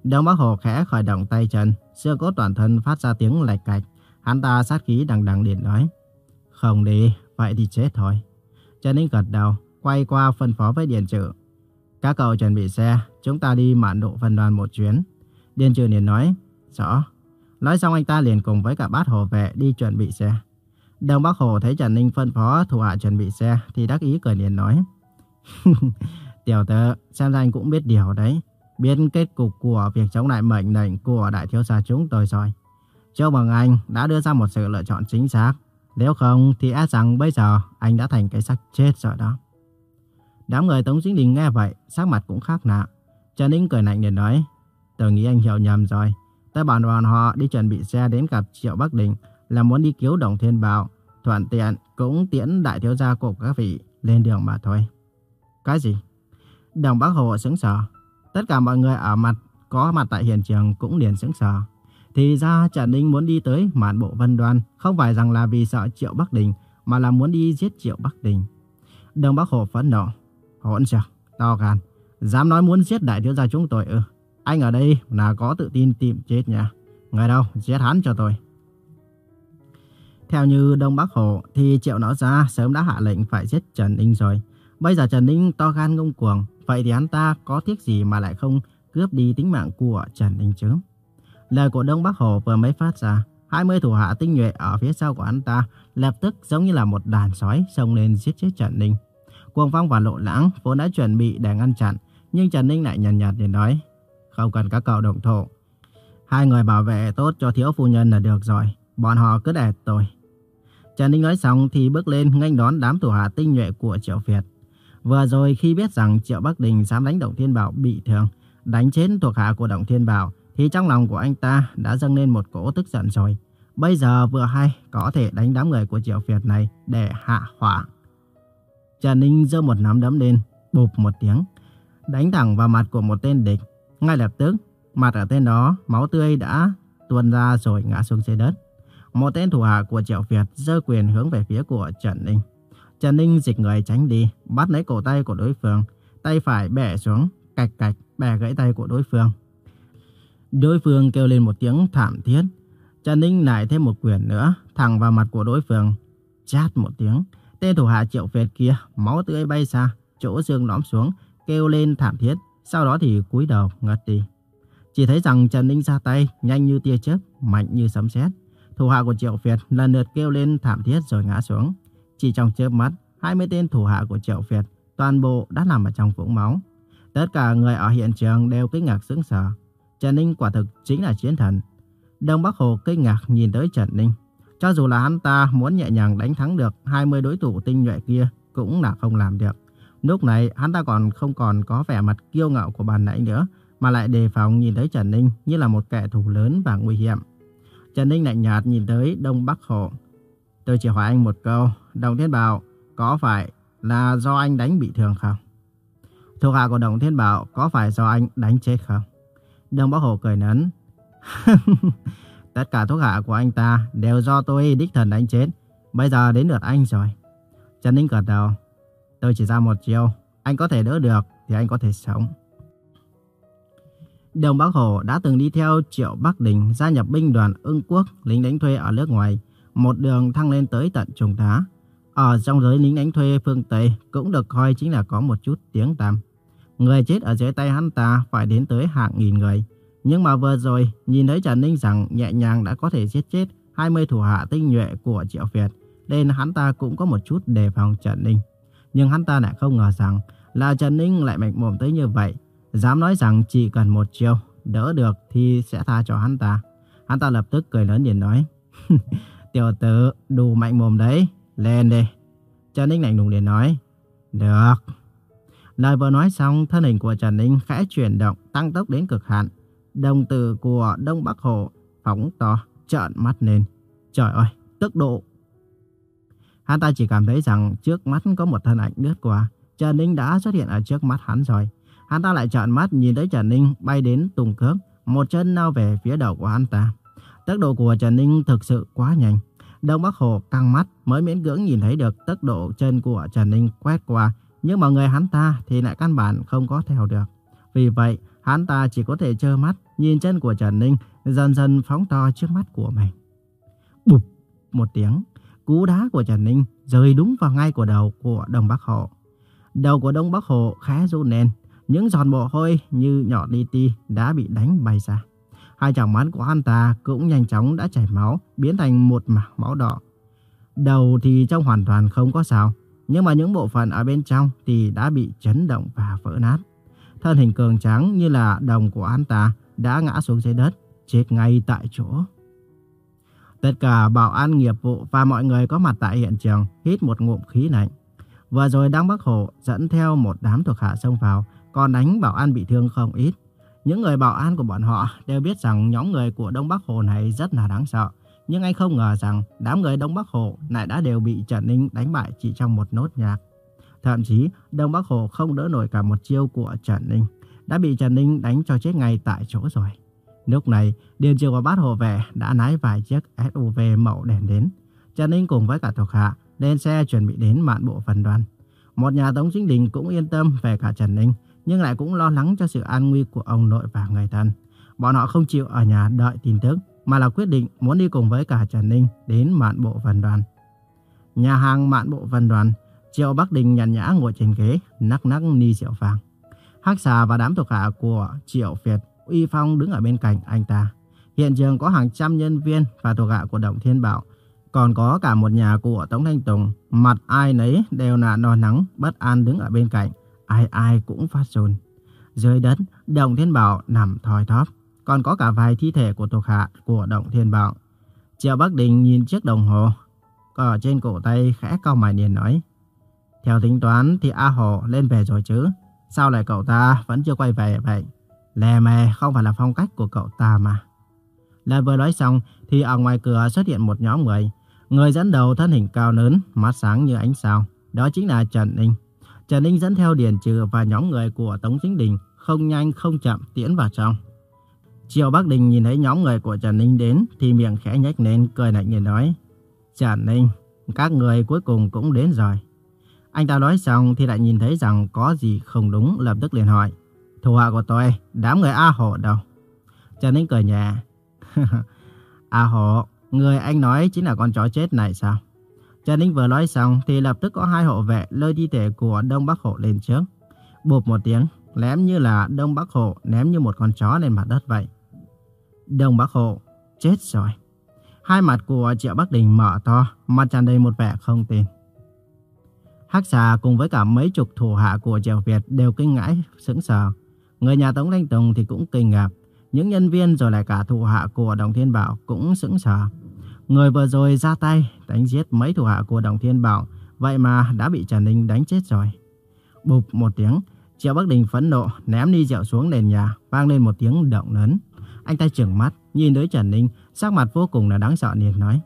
Đông Bắc Hồ khẽ khởi động tay chân, xương cốt toàn thân phát ra tiếng lạch cạch. Hắn ta sát khí đằng đằng điện nói, không đi, vậy thì chết thôi. Trần Ninh gật đầu, quay qua phân phó với Điền Trừ. Các cậu chuẩn bị xe, chúng ta đi mạn độ phân đoàn một chuyến. Điền Trừ liền nói, rõ. Nói xong anh ta liền cùng với cả bát hồ vệ đi chuẩn bị xe. Đồng Bắc Hồ thấy Trần Ninh phân phó thủ hạ chuẩn bị xe thì đắc ý cười liền nói. Tiểu tử, xem ra anh cũng biết điều đấy. Biết kết cục của việc chống lại mệnh lệnh của đại thiếu gia chúng tôi rồi. Châu Bằng Anh đã đưa ra một sự lựa chọn chính xác. Nếu không thì e rằng bây giờ anh đã thành cái xác chết rồi đó. Đám người Tống Chính Đình nghe vậy, sắc mặt cũng khác lạ. Trần Ninh cười lạnh để nói, tôi nghĩ anh hiểu nhầm rồi. Tôi bảo đoàn họ đi chuẩn bị xe đến gặp Triệu Bắc Đình là muốn đi cứu Đồng Thiên Bảo, thuận tiện cũng tiễn đại thiếu gia của các vị lên đường mà thôi. Cái gì? Đồng Bắc Hồ sững sờ. Tất cả mọi người ở mặt có mặt tại hiện trường cũng liền sững sờ. Thì ra Trần Ninh muốn đi tới mạn bộ vân đoan không phải rằng là vì sợ Triệu Bắc Đình mà là muốn đi giết Triệu Bắc Đình. Đồng Bắc Hồ phẫn nộ. Hỗn trọc, to gan. Dám nói muốn giết đại thiếu gia chúng tôi ư. Anh ở đây là có tự tin tìm chết nha. Người đâu, giết hắn cho tôi. Theo như Đông Bắc Hồ thì Triệu Não Gia sớm đã hạ lệnh phải giết Trần Ninh rồi. Bây giờ Trần Ninh to gan ngông cuồng, vậy thì hắn ta có tiếc gì mà lại không cướp đi tính mạng của Trần Ninh chứ? Lời của Đông Bắc Hồ vừa mới phát ra, 20 thủ hạ tinh nhuệ ở phía sau của anh ta lập tức giống như là một đàn sói xông lên giết chết Trần Ninh. Cuồng Phong và Lộ Lãng vốn đã chuẩn bị để ngăn chặn, nhưng Trần Ninh lại nhàn nhạt để nói, không cần các cậu động thổ. Hai người bảo vệ tốt cho thiếu phu nhân là được rồi, bọn họ cứ để tôi. Trần Ninh nói xong thì bước lên nghênh đón đám thủ hạ tinh nhuệ của Triệu Việt. Vừa rồi khi biết rằng Triệu Bắc Đình dám đánh Động Thiên Bảo bị thương, đánh chết thuộc hạ của Động Thiên Bảo, thì trong lòng của anh ta đã dâng lên một cỗ tức giận rồi. Bây giờ vừa hay có thể đánh đám người của Triệu Việt này để hạ hỏa. Trần Ninh giơ một nắm đấm lên, bụp một tiếng, đánh thẳng vào mặt của một tên địch. Ngay lập tức, mặt ở tên đó, máu tươi đã tuôn ra rồi ngã xuống dưới đất. Một tên thủ hạ của Triệu Việt giơ quyền hướng về phía của Trần Ninh. Trần Ninh dịch người tránh đi, bắt lấy cổ tay của đối phương, tay phải bẻ xuống, cạch cạch, bẻ gãy tay của đối phương. Đối phương kêu lên một tiếng thảm thiết. Trần Ninh lại thêm một quyền nữa, thẳng vào mặt của đối phương. Chát một tiếng, tên thủ hạ Triệu Việt kia, máu tươi bay xa, chỗ xương lõm xuống, kêu lên thảm thiết, sau đó thì cúi đầu ngất đi. Chỉ thấy rằng Trần Ninh ra tay nhanh như tia chớp, mạnh như sấm sét. Thủ hạ của Triệu Việt lần lượt kêu lên thảm thiết rồi ngã xuống. Chỉ trong chớp mắt, 20 tên thủ hạ của Triệu Việt toàn bộ đã nằm ở trong vũng máu. Tất cả người ở hiện trường đều kinh ngạc sững sờ. Trần Ninh quả thực chính là chiến thần. Đông Bắc Hồ kinh ngạc nhìn tới Trần Ninh. Cho dù là hắn ta muốn nhẹ nhàng đánh thắng được 20 đối thủ tinh nhuệ kia cũng là không làm được. Lúc này hắn ta còn không còn có vẻ mặt kiêu ngạo của bàn nãy nữa, mà lại đề phòng nhìn thấy Trần Ninh như là một kẻ thù lớn và nguy hiểm. Trần Ninh lạnh nhạt nhìn tới Đông Bắc Hồ. Tôi chỉ hỏi anh một câu, Đồng Thiên Bảo, có phải là do anh đánh bị thương không? Thuộc hạ của Đồng Thiên Bảo có phải do anh đánh chết không? Đông Bắc Hồ cười nấn. Tất cả thuộc hạ của anh ta đều do tôi, đích thần, đánh chết. Bây giờ đến lượt anh rồi. Trần Ninh gật đầu. Tôi chỉ ra một chiêu. Anh có thể đỡ được thì anh có thể sống. Đồng Bắc Hồ đã từng đi theo Triệu Bắc Đình gia nhập binh đoàn ưng quốc, lính đánh thuê ở nước ngoài. Một đường thăng lên tới tận Trung Tá. Ở trong giới lính đánh thuê phương Tây cũng được coi chính là có một chút tiếng tăm. Người chết ở dưới tay hắn ta phải đến tới hàng nghìn người. Nhưng mà vừa rồi, nhìn thấy Trần Ninh rằng nhẹ nhàng đã có thể giết chết 20 thủ hạ tinh nhuệ của Triệu Việt, nên hắn ta cũng có một chút đề phòng Trần Ninh. Nhưng hắn ta lại không ngờ rằng là Trần Ninh lại mạnh mồm tới như vậy, dám nói rằng chỉ cần một chiêu, đỡ được thì sẽ tha cho hắn ta. Hắn ta lập tức cười lớn liền nói, tiểu tử đủ mạnh mồm đấy, lên đi. Trần Ninh lạnh lùng liền nói, được. Lời vừa nói xong, thân hình của Trần Ninh khẽ chuyển động, tăng tốc đến cực hạn. Đồng tử của Đông Bắc Hồ phóng to, trợn mắt lên. Trời ơi, tốc độ! Hắn ta chỉ cảm thấy rằng trước mắt có một thân ảnh lướt qua. Trần Ninh đã xuất hiện ở trước mắt hắn rồi. Hắn ta lại trợn mắt nhìn thấy Trần Ninh bay đến tùng cước, một chân lao về phía đầu của hắn ta. Tốc độ của Trần Ninh thực sự quá nhanh. Đông Bắc Hồ căng mắt mới miễn cưỡng nhìn thấy được tốc độ chân của Trần Ninh quét qua, nhưng mà người hắn ta thì lại căn bản không có theo được. Vì vậy, hắn ta chỉ có thể trơ mắt nhìn chân của Trần Ninh dần dần phóng to trước mắt của mình. Bụp một tiếng, cú đá của Trần Ninh rơi đúng vào ngay của đầu của Đông Bắc Hồ. Đầu của Đông Bắc Hồ khá run lên, những giọt mồ hôi như nhỏ li ti đã bị đánh bay ra. Hai tròng mắt của hắn ta cũng nhanh chóng đã chảy máu, biến thành một mảng máu đỏ. Đầu thì trông hoàn toàn không có sao, nhưng mà những bộ phận ở bên trong thì đã bị chấn động và vỡ nát. Thân hình cường trắng như là đồng của anh ta đã ngã xuống dưới đất, chết ngay tại chỗ. Tất cả bảo an nghiệp vụ và mọi người có mặt tại hiện trường hít một ngụm khí lạnh. Vừa rồi Đăng Bắc Hổ dẫn theo một đám thuộc hạ xông vào, còn đánh bảo an bị thương không ít. Những người bảo an của bọn họ đều biết rằng nhóm người của Đông Bắc Hồ này rất là đáng sợ. Nhưng anh không ngờ rằng đám người Đông Bắc Hồ lại đã đều bị Trần Ninh đánh bại chỉ trong một nốt nhạc. Thậm chí Đông Bắc Hồ không đỡ nổi cả một chiêu của Trần Ninh. Đã bị Trần Ninh đánh cho chết ngay tại chỗ rồi. Lúc này, Điền Triều và Bát Hồ Vệ đã lái vài chiếc SUV màu đèn đến. Trần Ninh cùng với cả thuộc hạ lên xe chuẩn bị đến mạn bộ phần đoàn. Một nhà Tống Chính Đình cũng yên tâm về cả Trần Ninh, nhưng lại cũng lo lắng cho sự an nguy của ông nội và người thân. Bọn họ không chịu ở nhà đợi tin tức, mà là quyết định muốn đi cùng với cả Trần Ninh đến mạn bộ Vân đoàn. Nhà hàng mạn bộ Vân đoàn, Triệu Bắc Đình nhàn nhã ngồi trên ghế, nắc nắc ni rượu vàng. Hắc xà và đám thuộc hạ của Triệu Việt, Uy Phong đứng ở bên cạnh anh ta. Hiện trường có hàng trăm nhân viên và thuộc hạ của Động Thiên Bảo, còn có cả một nhà của Tống Thanh Tùng, mặt ai nấy đều là no nắng, bất an đứng ở bên cạnh, ai ai cũng phát run. Dưới đất, Động Thiên Bảo nằm thoi thóp, còn có cả vài thi thể của thuộc hạ của Động Thiên Bảo. Triệu Bắc Đình nhìn chiếc đồng hồ, ở trên cổ tay khẽ cau mày liền nói. Theo tính toán thì A Hồ lên về rồi chứ, sao lại cậu ta vẫn chưa quay về vậy? Lè mè không phải là phong cách của cậu ta mà. Lời vừa nói xong thì ở ngoài cửa xuất hiện một nhóm người. Người dẫn đầu thân hình cao lớn, mắt sáng như ánh sao. Đó chính là Trần Ninh. Trần Ninh dẫn theo Điền Trừ và nhóm người của Tống Chính Đình không nhanh không chậm tiến vào trong. Triệu Bắc Đình nhìn thấy nhóm người của Trần Ninh đến thì miệng khẽ nhếch lên cười lạnh nhìn nói. Trần Ninh, các người cuối cùng cũng đến rồi. Anh ta nói xong thì lại nhìn thấy rằng có gì không đúng lập tức liền hỏi. Thủ hạ của tôi, đám người A Hộ đâu? Trần Ninh cười nhẹ. A Hộ, người anh nói chính là con chó chết này sao? Trần Ninh vừa nói xong thì lập tức có hai hộ vệ lôi thi thể của Đông Bắc Hộ lên trước. Bụp một tiếng, ném như là Đông Bắc Hộ ném như một con chó lên mặt đất vậy. Đông Bắc Hộ, chết rồi. Hai mặt của Triệu Bắc Đình mở to, mặt tràn đầy một vẻ không tin. Hắc xà cùng với cả mấy chục thủ hạ của Triệu Việt đều kinh ngãi, sững sờ. Người nhà Tống Thanh Tùng thì cũng kinh ngạc. Những nhân viên rồi lại cả thủ hạ của Đồng Thiên Bảo cũng sững sờ. Người vừa rồi ra tay đánh giết mấy thủ hạ của Đồng Thiên Bảo, vậy mà đã bị Trần Ninh đánh chết rồi. Bụp một tiếng, Triệu Bắc Đình phẫn nộ ném ly rượu xuống nền nhà, vang lên một tiếng động lớn. Anh ta trừng mắt, nhìn tới Trần Ninh, sắc mặt vô cùng là đáng sợ liền nói.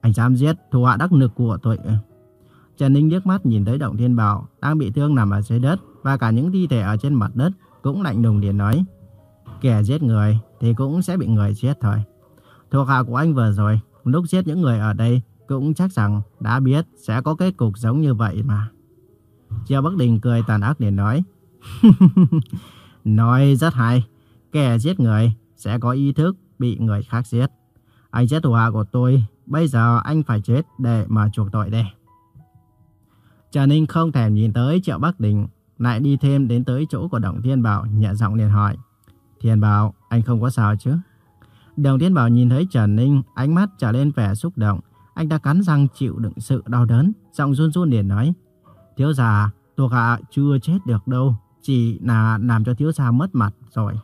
Anh dám giết thủ hạ đắc lực của tôi. Trần Ninh liếc mắt nhìn tới Động Thiên Bảo đang bị thương nằm ở dưới đất và cả những thi thể ở trên mặt đất cũng lạnh lùng liền nói. Kẻ giết người thì cũng sẽ bị người giết thôi. Thuộc hạ của anh vừa rồi, lúc giết những người ở đây cũng chắc rằng đã biết sẽ có kết cục giống như vậy mà. Triệu Bắc Đình cười tàn ác liền nói. nói rất hay, kẻ giết người sẽ có ý thức bị người khác giết. Anh giết thủ hạ của tôi, bây giờ anh phải chết để mà chuộc tội đây. Trà Ninh không thèm nhìn tới Triệu Bắc Đình, lại đi thêm đến tới chỗ của Đồng Thiên Bảo, nhẹ giọng liền hỏi. Thiên Bảo, anh không có sao chứ? Đồng Thiên Bảo nhìn thấy Trần Ninh, ánh mắt trở lên vẻ xúc động. Anh ta cắn răng chịu đựng sự đau đớn, giọng run run liền nói. Thiếu gia, thuộc hạ chưa chết được đâu, chỉ là làm cho thiếu gia mất mặt rồi.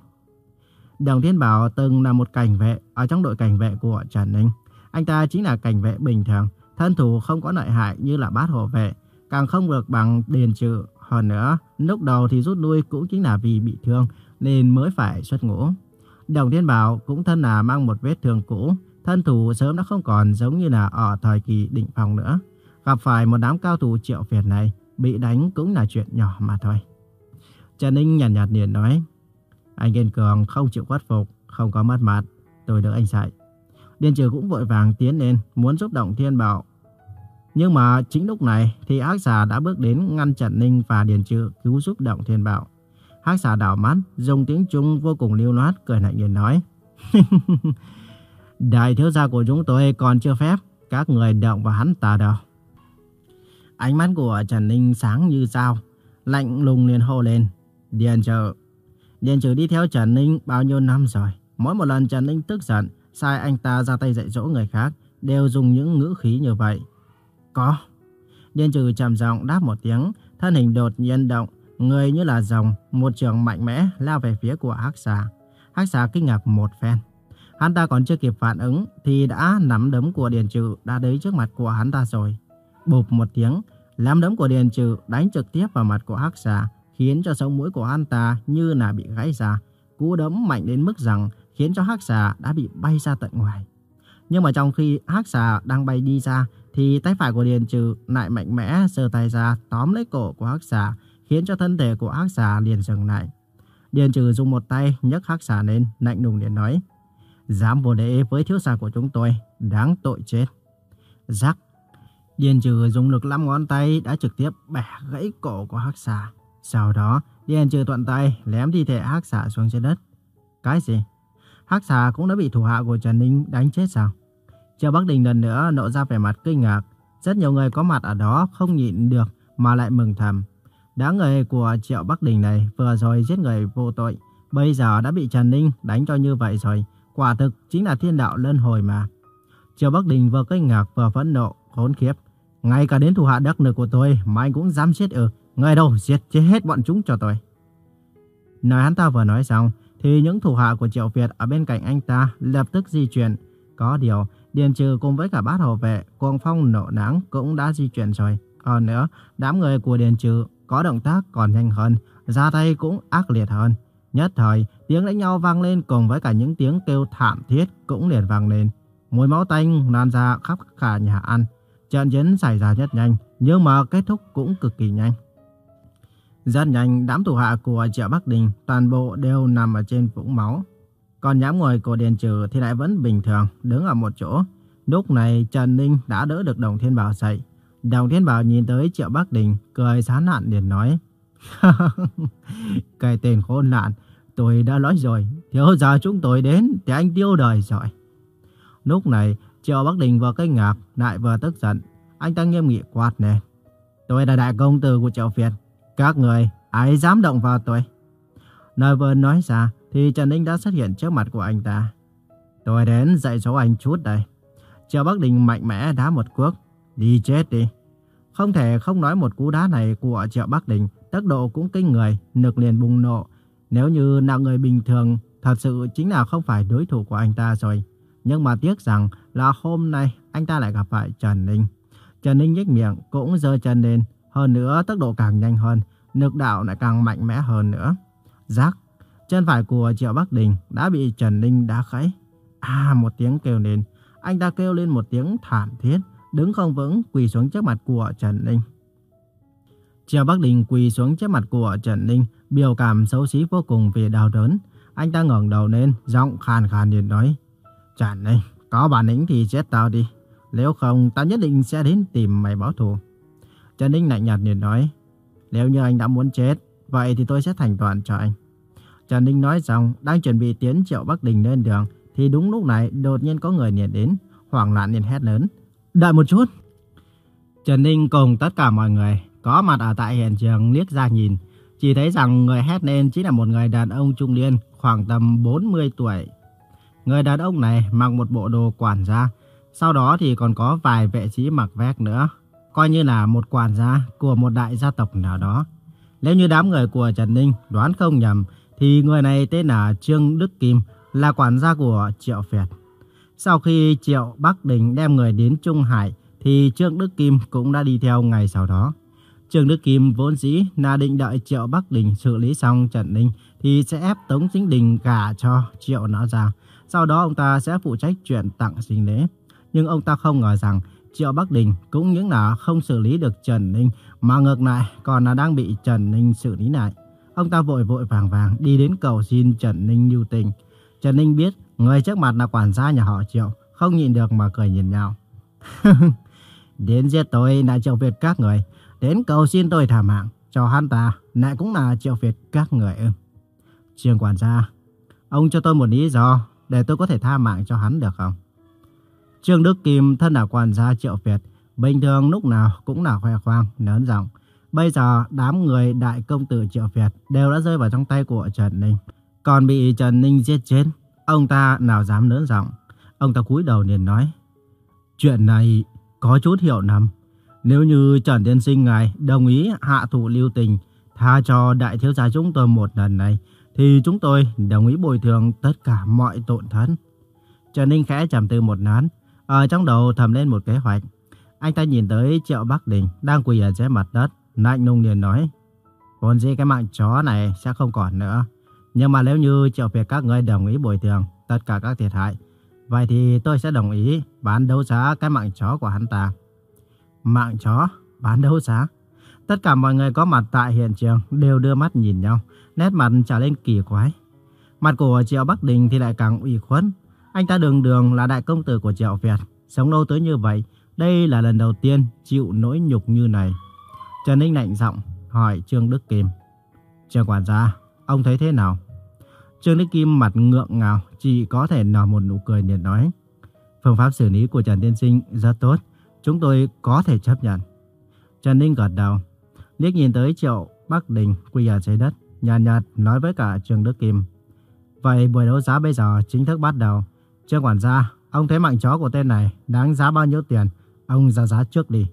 Đồng Thiên Bảo từng là một cảnh vệ ở trong đội cảnh vệ của Trần Ninh. Anh ta chính là cảnh vệ bình thường, thân thủ không có lợi hại như là bát hộ vệ, càng không được bằng điền trừ. Hơn nữa, lúc đầu thì rút lui cũng chính là vì bị thương nên mới phải xuất ngũ. Đồng Thiên Bảo cũng thân là mang một vết thương cũ, thân thủ sớm đã không còn giống như là ở thời kỳ định phòng nữa. Gặp phải một đám cao thủ triệu Việt này, bị đánh cũng là chuyện nhỏ mà thôi. Trần Ninh nhàn nhạt, nhạt liền nói, anh kiên cường không chịu khuất phục, không có mất mặt, tôi được anh dạy. Điền trừ cũng vội vàng tiến lên, muốn giúp Động Thiên Bảo. Nhưng mà chính lúc này thì ác giả đã bước đến ngăn chặn Ninh và Điền trừ cứu giúp Động Thiên Bảo. Hắc xà đảo mắt, dùng tiếng Trung vô cùng lưu loát, cười lạnh nhìn nói. Đại thiếu gia của chúng tôi còn chưa phép, các người động vào hắn ta đâu. Ánh mắt của Trần Ninh sáng như sao, lạnh lùng liền hô lên. Điền trừ. Điền trừ đi theo Trần Ninh bao nhiêu năm rồi. Mỗi một lần Trần Ninh tức giận, sai anh ta ra tay dạy dỗ người khác, đều dùng những ngữ khí như vậy. Có. Điền trừ trầm giọng đáp một tiếng, thân hình đột nhiên động, Người như là rồng, một trường mạnh mẽ lao về phía của Hắc Xà. Hắc Xà kinh ngạc một phen. Hắn ta còn chưa kịp phản ứng thì đã nắm đấm của Điền Trừ đã đến trước mặt của hắn ta rồi. Bụp một tiếng, nắm đấm của Điền Trừ đánh trực tiếp vào mặt của Hắc Xà, khiến cho sống mũi của hắn ta như là bị gãy ra. Cú đấm mạnh đến mức rằng khiến cho Hắc Xà đã bị bay ra tận ngoài. Nhưng mà trong khi Hắc Xà đang bay đi ra thì tay phải của Điền Trừ lại mạnh mẽ giơ tay ra tóm lấy cổ của Hắc Xà, khiến cho thân thể của hắc xà liền dừng lại. Điền trừ dùng một tay nhấc hắc xà lên, lạnh lùng liền nói. Dám vô lễ với thiếu gia của chúng tôi, đáng tội chết. Rắc. Điền trừ dùng lực lăm ngón tay đã trực tiếp bẻ gãy cổ của hắc xà. Sau đó, Điền trừ thuận tay lém thi thể hắc xà xuống trên đất. Cái gì? Hắc xà cũng đã bị thủ hạ của Trần Ninh đánh chết sao? Triệu Bắc Đình lần nữa nộ ra vẻ mặt kinh ngạc. Rất nhiều người có mặt ở đó không nhịn được mà lại mừng thầm. Đáng người của Triệu Bắc Đình này vừa rồi giết người vô tội, bây giờ đã bị Trần Ninh đánh cho như vậy rồi. Quả thực chính là thiên đạo lân hồi mà. Triệu Bắc Đình vừa kinh ngạc vừa phẫn nộ, khốn khiếp. Ngay cả đến thủ hạ đắc lực của tôi mà anh cũng dám giết ư. Người đâu giết chết hết bọn chúng cho tôi. Nói hắn ta vừa nói xong, thì những thủ hạ của Triệu Việt ở bên cạnh anh ta lập tức di chuyển. Có điều, Điền Trừ cùng với cả bát hầu vệ, Cuồng Phong nộ nắng cũng đã di chuyển rồi. Còn nữa, đám người của Điền Trừ có động tác còn nhanh hơn, ra tay cũng ác liệt hơn. Nhất thời, tiếng đánh nhau vang lên cùng với cả những tiếng kêu thảm thiết cũng liền vang lên. Mùi máu tanh lan ra khắp cả nhà ăn. Trận chiến xảy ra rất nhanh, nhưng mà kết thúc cũng cực kỳ nhanh. Rất nhanh, đám thủ hạ của Triệu Bắc Đình toàn bộ đều nằm ở trên vũng máu. Còn nhóm người của Điền Trừ thì lại vẫn bình thường, đứng ở một chỗ. Lúc này Trần Ninh đã đỡ được Đồng Thiên Bảo dậy. Đồng Thiên Bảo nhìn tới Triệu Bắc Đình, cười sán nạn liền nói. Cái tên khốn nạn, tôi đã nói rồi, thiếu giờ chúng tôi đến thì anh tiêu đời rồi. Lúc này, Triệu Bắc Đình vừa kinh ngạc, lại vừa tức giận. Anh ta nghiêm nghị quát nè. Tôi là đại công tử của Triệu Việt. Các người, ai dám động vào tôi? Nơi vừa nói ra thì Trần Ninh đã xuất hiện trước mặt của anh ta. Tôi đến dạy dỗ anh chút đây. Triệu Bắc Đình mạnh mẽ đá một cuốc. Đi chết đi. Không thể không nói một cú đá này của Triệu Bắc Đình, tốc độ cũng kinh người, nực liền bùng nộ. Nếu như là người bình thường, thật sự chính là không phải đối thủ của anh ta rồi. Nhưng mà tiếc rằng là hôm nay anh ta lại gặp phải Trần Ninh. Trần Ninh nhếch miệng cũng giơ chân lên, hơn nữa tốc độ càng nhanh hơn, lực đạo lại càng mạnh mẽ hơn nữa. Giác, chân phải của Triệu Bắc Đình đã bị Trần Ninh đá gãy. À một tiếng kêu lên, anh ta kêu lên một tiếng thảm thiết, đứng không vững quỳ xuống trước mặt của Trần Ninh. Triệu Bắc Đình quỳ xuống trước mặt của Trần Ninh, biểu cảm xấu xí vô cùng vì đau đớn. Anh ta ngẩng đầu lên, giọng khàn khàn liền nói, Trần Ninh, có bản lĩnh thì chết tao đi. Nếu không, tao nhất định sẽ đến tìm mày báo thù. Trần Ninh lạnh nhạt liền nói, nếu như anh đã muốn chết, vậy thì tôi sẽ thành toàn cho anh. Trần Ninh nói xong, đang chuẩn bị tiến Triệu Bắc Đình lên đường, thì đúng lúc này đột nhiên có người liền đến, hoảng loạn liền hét lớn. Đợi một chút. Trần Ninh cùng tất cả mọi người có mặt ở tại hiện trường liếc ra nhìn, chỉ thấy rằng người hét lên chính là một người đàn ông trung niên khoảng tầm 40 tuổi. Người đàn ông này mặc một bộ đồ quản gia, sau đó thì còn có vài vệ sĩ mặc vest nữa, coi như là một quản gia của một đại gia tộc nào đó. Nếu như đám người của Trần Ninh đoán không nhầm, thì người này tên là Trương Đức Kim, là quản gia của Triệu Việt. Sau khi Triệu Bắc Đình đem người đến Trung Hải, thì Trương Đức Kim cũng đã đi theo ngày sau đó. Trương Đức Kim vốn dĩ là định đợi Triệu Bắc Đình xử lý xong Trần Ninh thì sẽ ép Tống Chính Đình gả cho Triệu nó ra. Sau đó ông ta sẽ phụ trách chuyện tặng sinh lễ. Nhưng ông ta không ngờ rằng Triệu Bắc Đình cũng những là không xử lý được Trần Ninh mà ngược lại còn là đang bị Trần Ninh xử lý lại. Ông ta vội vội vàng vàng đi đến cầu xin Trần Ninh lưu tình. Trần Ninh biết người trước mặt là quản gia nhà họ Triệu, không nhịn được mà cười nhìn nhau. đến giết tôi là Triệu Việt các người, đến cầu xin tôi thả mạng cho hắn ta, lại cũng là Triệu Việt các người Trường quản gia, ông cho tôi một lý do để tôi có thể tha mạng cho hắn được không? Trương Đức Kim thân là quản gia Triệu Việt, bình thường lúc nào cũng là khoe khoang, lớn giọng. Bây giờ đám người đại công tử Triệu Việt đều đã rơi vào trong tay của Trần Ninh. Còn bị Trần Ninh giết chết, ông ta nào dám lớn giọng. Ông ta cúi đầu liền nói. Chuyện này có chút hiệu nằm. Nếu như Trần Tiên Sinh ngài đồng ý hạ thủ lưu tình, tha cho đại thiếu gia chúng tôi một lần này, thì chúng tôi đồng ý bồi thường tất cả mọi tổn thất. Trần Ninh khẽ trầm tư một nán, ở trong đầu thầm lên một kế hoạch. Anh ta nhìn tới Triệu Bắc Đình đang quỳ ở dưới mặt đất, lạnh lùng liền nói. Vốn gì cái mạng chó này sẽ không còn nữa. Nhưng mà nếu như Triệu Việt các người đồng ý bồi thường tất cả các thiệt hại, vậy thì tôi sẽ đồng ý bán đấu giá cái mạng chó của hắn ta. Mạng chó? Bán đấu giá? Tất cả mọi người có mặt tại hiện trường đều đưa mắt nhìn nhau, nét mặt trở lên kỳ quái. Mặt của Triệu Bắc Đình thì lại càng ủy khuất. Anh ta đường đường là đại công tử của Triệu Việt, sống lâu tới như vậy, đây là lần đầu tiên chịu nỗi nhục như này. Trần Ninh lạnh giọng hỏi Trương Đức Kim. Trương quản gia, ông thấy thế nào? Trương Đức Kim mặt ngượng ngào, chỉ có thể nở một nụ cười liền nói. Phương pháp xử lý của Trần Tiên Sinh rất tốt, chúng tôi có thể chấp nhận. Trần Ninh gật đầu, liếc nhìn tới Triệu Bắc Đình quỳ ở dưới đất, nhàn nhạt, nhạt nói với cả Trương Đức Kim. Vậy buổi đấu giá bây giờ chính thức bắt đầu. Trương quản gia, ông thấy mạng chó của tên này đáng giá bao nhiêu tiền? Ông ra giá trước đi.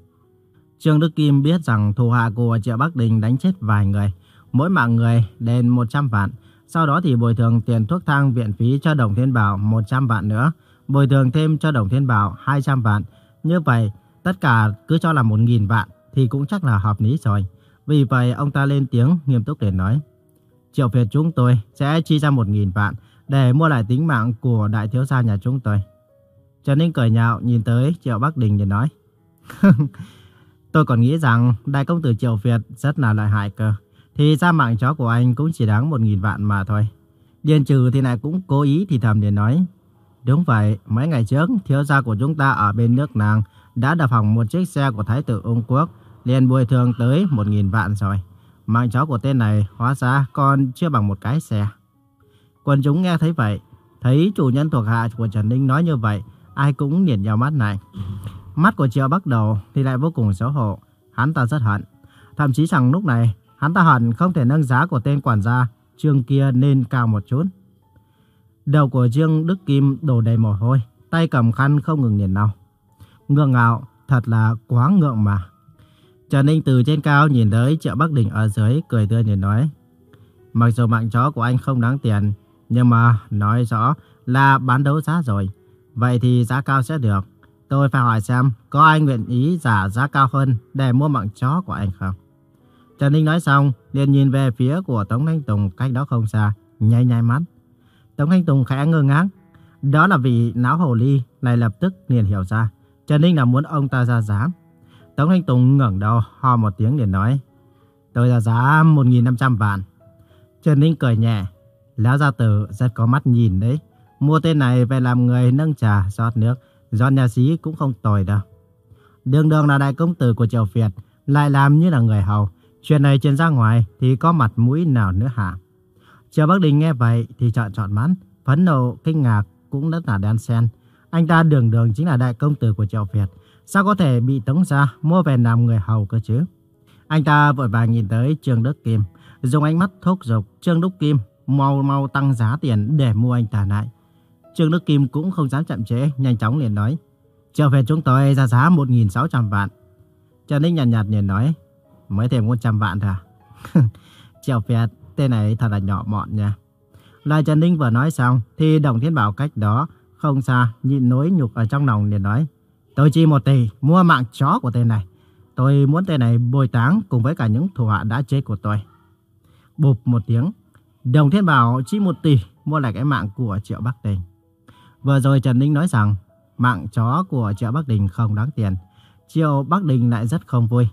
Trương Đức Kim biết rằng thủ hạ của Triệu Bắc Đình đánh chết vài người, mỗi mạng người đền 100 vạn. Sau đó thì bồi thường tiền thuốc thang viện phí cho Đồng Thiên Bảo 100 vạn nữa, bồi thường thêm cho Đồng Thiên Bảo 200 vạn. Như vậy, tất cả cứ cho là 1.000 vạn thì cũng chắc là hợp lý rồi. Vì vậy ông ta lên tiếng nghiêm túc để nói. Triệu Việt chúng tôi sẽ chi ra 1.000 vạn để mua lại tính mạng của đại thiếu gia nhà chúng tôi. Trần Ninh cười nhạo nhìn tới Triệu Bắc Đình để nói. tôi còn nghĩ rằng đại công tử Triệu Việt rất là lợi hại cơ. Thì ra mạng chó của anh cũng chỉ đáng 1.000 vạn mà thôi. Điền trừ thì lại cũng cố ý thì thầm để nói. Đúng vậy, mấy ngày trước, thiếu gia của chúng ta ở bên nước nàng đã đập hỏng một chiếc xe của Thái tử Ung Quốc, liền bồi thường tới 1.000 vạn rồi. Mạng chó của tên này hóa ra còn chưa bằng một cái xe. Quần chúng nghe thấy vậy, thấy chủ nhân thuộc hạ của Trần Ninh nói như vậy, ai cũng nhìn vào mắt này. Mắt của Triệu bắt đầu thì lại vô cùng xấu hổ, hắn ta rất hận. Thậm chí rằng lúc này, hắn ta hận không thể nâng giá của tên quản gia Trương kia nên cao một chút. Đầu của Trương Đức Kim đổ đầy mồ hôi, tay cầm khăn không ngừng nhìn nào. Ngượng ngạo, thật là quá ngượng mà. Trần Ninh từ trên cao nhìn tới Triệu Bắc Đình ở dưới, cười tươi nhìn nói. Mặc dù mạng chó của anh không đáng tiền, nhưng mà nói rõ là bán đấu giá rồi. Vậy thì giá cao sẽ được. Tôi phải hỏi xem có ai nguyện ý giả giá cao hơn để mua mạng chó của anh không? Trần Ninh nói xong, liền nhìn về phía của Tống Thanh Tùng cách đó không xa, nháy nháy mắt. Tống Thanh Tùng khẽ ngơ ngác. Đó là vì não hồ ly này lập tức liền hiểu ra. Trần Ninh là muốn ông ta ra giá. Tống Thanh Tùng ngẩng đầu, ho một tiếng để nói. Tôi ra giá 1.500 vạn. Trần Ninh cười nhẹ. Lão gia tử rất có mắt nhìn đấy. Mua tên này về làm người nâng trà, rót nước, rót nhà sĩ cũng không tồi đâu. Đường đường là đại công tử của triều Việt, lại làm như là người hầu. Chuyện này truyền ra ngoài thì có mặt mũi nào nữa hả? Triều Bắc Đình nghe vậy thì chọn chọn mắt, phấn nộ, kinh ngạc cũng rất là đan xen. Anh ta đường đường chính là đại công tử của triều Việt. Sao có thể bị tống ra mua về làm người hầu cơ chứ? Anh ta vội vàng nhìn tới Trương Đức Kim, dùng ánh mắt thúc giục Trương Đức Kim mau mau tăng giá tiền để mua anh ta lại. Trương Đức Kim cũng không dám chậm chế, nhanh chóng liền nói. Trở về chúng tôi ra giá 1.600 vạn. Trần Ninh nhàn nhạt, nhạt liền nói. Mới thêm 100 vạn thôi à? Triệu Việt, tên này thật là nhỏ mọn nha. Lại Trần Ninh vừa nói xong, thì Đồng Thiên Bảo cách đó, không xa, nhịn nỗi nhục ở trong lòng liền nói. Tôi chi một tỷ, mua mạng chó của tên này. Tôi muốn tên này bồi táng cùng với cả những thủ hạ đã chết của tôi. Bụp một tiếng, Đồng Thiên Bảo chi một tỷ mua lại cái mạng của Triệu Bắc Đình. Vừa rồi Trần Ninh nói rằng mạng chó của Triệu Bắc Đình không đáng tiền. Triệu Bắc Đình lại rất không vui.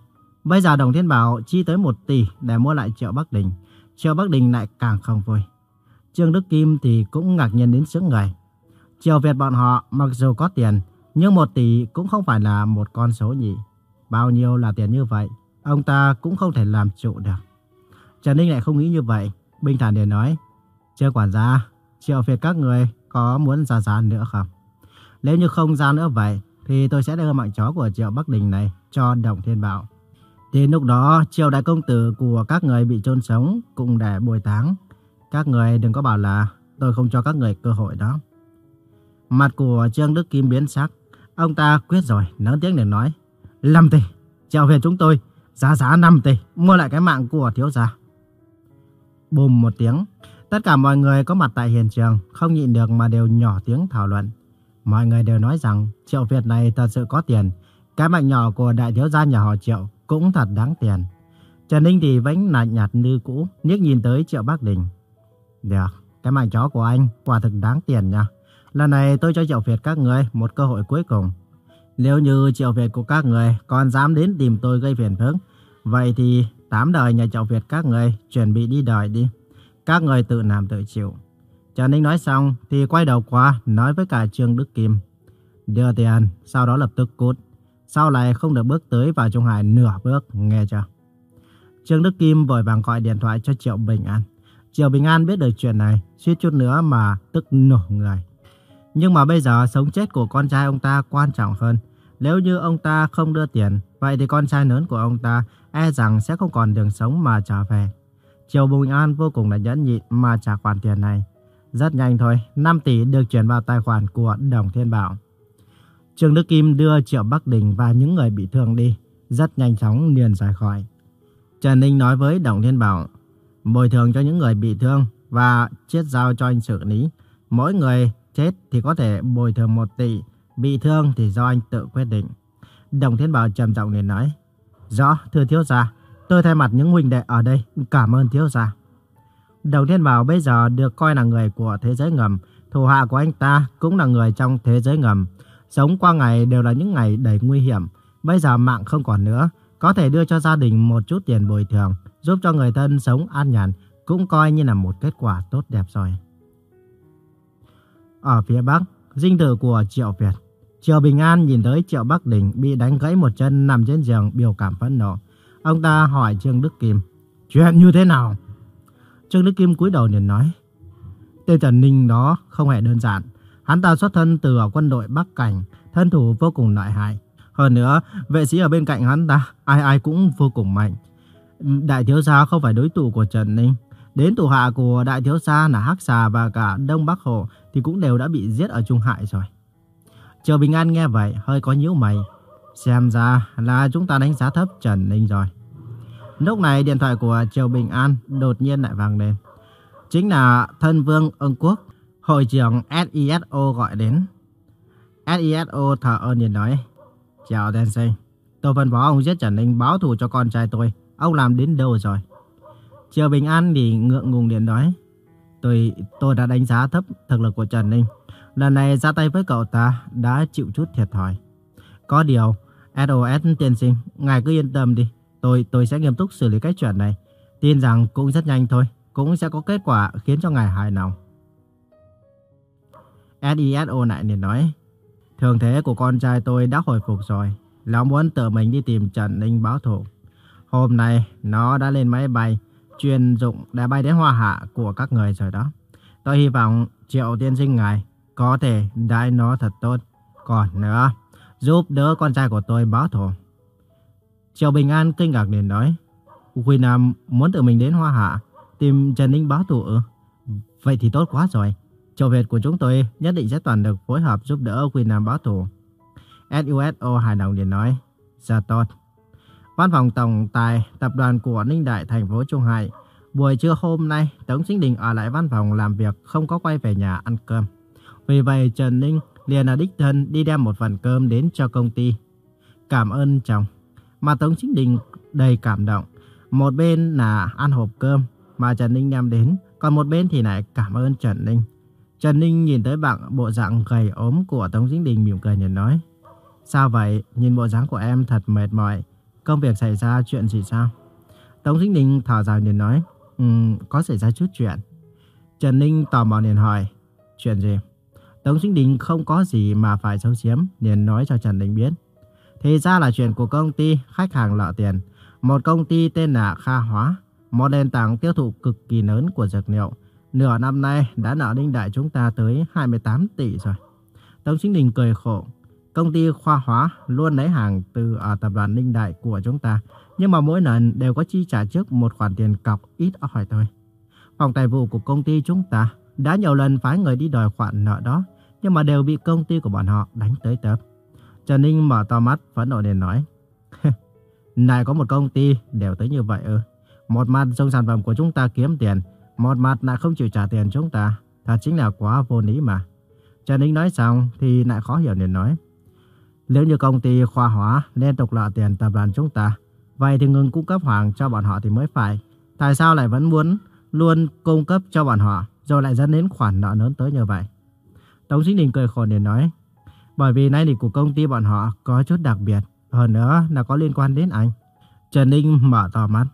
Bây giờ Đồng Thiên Bảo chi tới 1 tỷ để mua lại Triệu Bắc Đình. Triệu Bắc Đình lại càng không vui. Trương Đức Kim thì cũng ngạc nhiên đến sững người. Triều Việt bọn họ mặc dù có tiền, nhưng 1 tỷ cũng không phải là một con số nhỉ. Bao nhiêu là tiền như vậy, ông ta cũng không thể làm chủ được. Trần Ninh lại không nghĩ như vậy, bình thản để nói. Chưa quản gia, Triệu Việt các người có muốn ra gian nữa không? Nếu như không ra nữa vậy, thì tôi sẽ đưa mạng chó của Triệu Bắc Đình này cho Đồng Thiên Bảo. Thì lúc đó, Triệu Đại Công Tử của các người bị chôn sống cũng để bồi táng. Các người đừng có bảo là tôi không cho các người cơ hội đó. Mặt của Trương Đức Kim biến sắc. Ông ta quyết rồi, lớn tiếng để nói. 5 tỷ, Triệu Việt chúng tôi, giá giá 5 tỷ, mua lại cái mạng của thiếu gia. Bùm một tiếng, Tất cả mọi người có mặt tại hiện trường không nhịn được mà đều nhỏ tiếng thảo luận. Mọi người đều nói rằng Triệu Việt này thật sự có tiền. Cái mạnh nhỏ của đại thiếu gia nhà họ Triệu cũng thật đáng tiền. Trần Ninh thì vẫn lạnh nhạt như cũ, nhức nhìn tới Triệu Bắc Đình. Được, cái mạnh chó của anh quả thực đáng tiền nha. Lần này tôi cho Triệu Việt các người một cơ hội cuối cùng. Nếu như Triệu Việt của các người còn dám đến tìm tôi gây phiền phức, vậy thì tám đời nhà Triệu Việt các người chuẩn bị đi đời đi. Các người tự làm tự chịu. Trần Ninh nói xong thì quay đầu qua nói với cả Trương Đức Kim. Đưa tiền, sau đó lập tức cút. Sau này không được bước tới vào Trung Hải nửa bước, nghe chưa? Trương Đức Kim vội vàng gọi điện thoại cho Triệu Bình An. Triệu Bình An biết được chuyện này, suýt chút nữa mà tức nổ người. Nhưng mà bây giờ sống chết của con trai ông ta quan trọng hơn. Nếu như ông ta không đưa tiền, vậy thì con trai lớn của ông ta e rằng sẽ không còn đường sống mà trở về. Triều Bùi An vô cùng là nhẫn nhịn mà trả khoản tiền này. Rất nhanh thôi, 5 tỷ được chuyển vào tài khoản của Đồng Thiên Bảo. Trương Đức Kim đưa Triệu Bắc Đình và những người bị thương đi, rất nhanh chóng liền rời khỏi. Trần Ninh nói với Đồng Thiên Bảo, bồi thường cho những người bị thương và chết giao cho anh xử lý. Mỗi người chết thì có thể bồi thường 1 tỷ, bị thương thì do anh tự quyết định. Đồng Thiên Bảo trầm trọng liền nói, Rõ, thưa thiếu gia, Tôi thay mặt những huynh đệ ở đây cảm ơn thiếu gia. Đồng Thiên Bảo bây giờ được coi là người của thế giới ngầm, thủ hạ của anh ta cũng là người trong thế giới ngầm. Sống qua ngày đều là những ngày đầy nguy hiểm, bây giờ mạng không còn nữa, có thể đưa cho gia đình một chút tiền bồi thường, giúp cho người thân sống an nhàn, cũng coi như là một kết quả tốt đẹp rồi. Ở phía Bắc, dinh thự của Triệu Việt. Triệu Bình An nhìn tới Triệu Bắc Đình bị đánh gãy một chân nằm trên giường biểu cảm phẫn nộ. Ông ta hỏi Trương Đức Kim, chuyện như thế nào? Trương Đức Kim cúi đầu liền nói, tên Trần Ninh đó không hề đơn giản. Hắn ta xuất thân từ quân đội Bắc Cảnh, thân thủ vô cùng lợi hại. Hơn nữa, vệ sĩ ở bên cạnh hắn ta, ai ai cũng vô cùng mạnh. Đại thiếu gia không phải đối thủ của Trần Ninh. Đến thủ hạ của đại thiếu gia là Hắc Xà và cả Đông Bắc Hồ thì cũng đều đã bị giết ở Trung Hải rồi. Triệu Bình An nghe vậy hơi có nhíu mày. Xem ra là chúng ta đánh giá thấp Trần Ninh rồi. Lúc này điện thoại của Triều Bình An đột nhiên lại vang lên. Chính là thân vương ưng quốc, hội trưởng SISO gọi đến. SISO thở ơn liền nói. Chào Đen sinh, tôi phân phó ông giết Trần Ninh báo thù cho con trai tôi. Ông làm đến đâu rồi? Triều Bình An thì ngượng ngùng liền nói. Tôi, tôi đã đánh giá thấp thực lực của Trần Ninh. Lần này ra tay với cậu ta đã chịu chút thiệt thòi. Có điều, SOS tiên sinh, ngài cứ yên tâm đi. Tôi tôi sẽ nghiêm túc xử lý cái chuyện này. Tin rằng cũng rất nhanh thôi, cũng sẽ có kết quả khiến cho ngài hài lòng. SISO lại liền nói, thường thế của con trai tôi đã hồi phục rồi. Nó muốn tự mình đi tìm Trần Ninh báo thù. Hôm nay, nó đã lên máy bay, chuyên dụng để bay đến Hoa Hạ của các người rồi đó. Tôi hy vọng Triệu tiên sinh ngài có thể đãi nó thật tốt. Còn nữa, giúp đỡ con trai của tôi báo thù. Triệu Bình An kinh ngạc liền nói, Huy Nam muốn tự mình đến Hoa Hạ, tìm Trần Ninh báo thù ư? Vậy thì tốt quá rồi. Châu Việt của chúng tôi nhất định sẽ toàn lực phối hợp giúp đỡ Huy Nam báo thù. SUSO hài lòng liền nói, Dạ tốt. Văn phòng tổng tài tập đoàn của Ninh Đại thành phố Trung Hải. Buổi trưa hôm nay, Tống Sinh Đình ở lại văn phòng làm việc không có quay về nhà ăn cơm. Vì vậy Trần Ninh liền là đích thân đi đem một phần cơm đến cho công ty. Cảm ơn chồng. Mà Tống chính Đình đầy cảm động. Một bên là ăn hộp cơm mà Trần Ninh đem đến, còn một bên thì lại cảm ơn Trần Ninh. Trần Ninh nhìn tới bạn bộ dạng gầy ốm của Tống chính Đình mỉm cười nhìn nói. Sao vậy? Nhìn bộ dáng của em thật mệt mỏi. Công việc xảy ra chuyện gì sao? Tống chính Đình thở dài liền nói. Um, có xảy ra chút chuyện. Trần Ninh tò mò liền hỏi. Chuyện gì? Tống Sinh Đình không có gì mà phải xấu xiếm, liền nói cho Trần Đình biết. Thì ra là chuyện của công ty khách hàng lọ tiền. Một công ty tên là Kha Hóa, một nền tảng tiêu thụ cực kỳ lớn của dược liệu. Nửa năm nay đã nợ Ninh Đại chúng ta tới 28 tỷ rồi. Tống Sinh Đình cười khổ. Công ty Khoa Hóa luôn lấy hàng từ ở tập đoàn Ninh Đại của chúng ta. Nhưng mà mỗi lần đều có chi trả trước một khoản tiền cọc ít ỏi thôi. Phòng tài vụ của công ty chúng ta đã nhiều lần phái người đi đòi khoản nợ đó. Nhưng mà đều bị công ty của bọn họ đánh tới tớp. Trần Ninh mở to mắt phẫn nộ nên nói. Này có một công ty đều tới như vậy ư. Một mặt dùng sản phẩm của chúng ta kiếm tiền. Một mặt lại không chịu trả tiền chúng ta. Thật chính là quá vô lý mà. Trần Ninh nói xong thì lại khó hiểu nên nói. Nếu như công ty khoa hóa liên tục lọ tiền tập đoàn chúng ta, vậy thì ngừng cung cấp hàng cho bọn họ thì mới phải. Tại sao lại vẫn muốn luôn cung cấp cho bọn họ, rồi lại dẫn đến khoản nợ lớn tới như vậy? Tống Sinh Đình cười khổ để nói, bởi vì nay lịch của công ty bọn họ có chút đặc biệt, hơn nữa là có liên quan đến anh. Trần Ninh mở to mắt,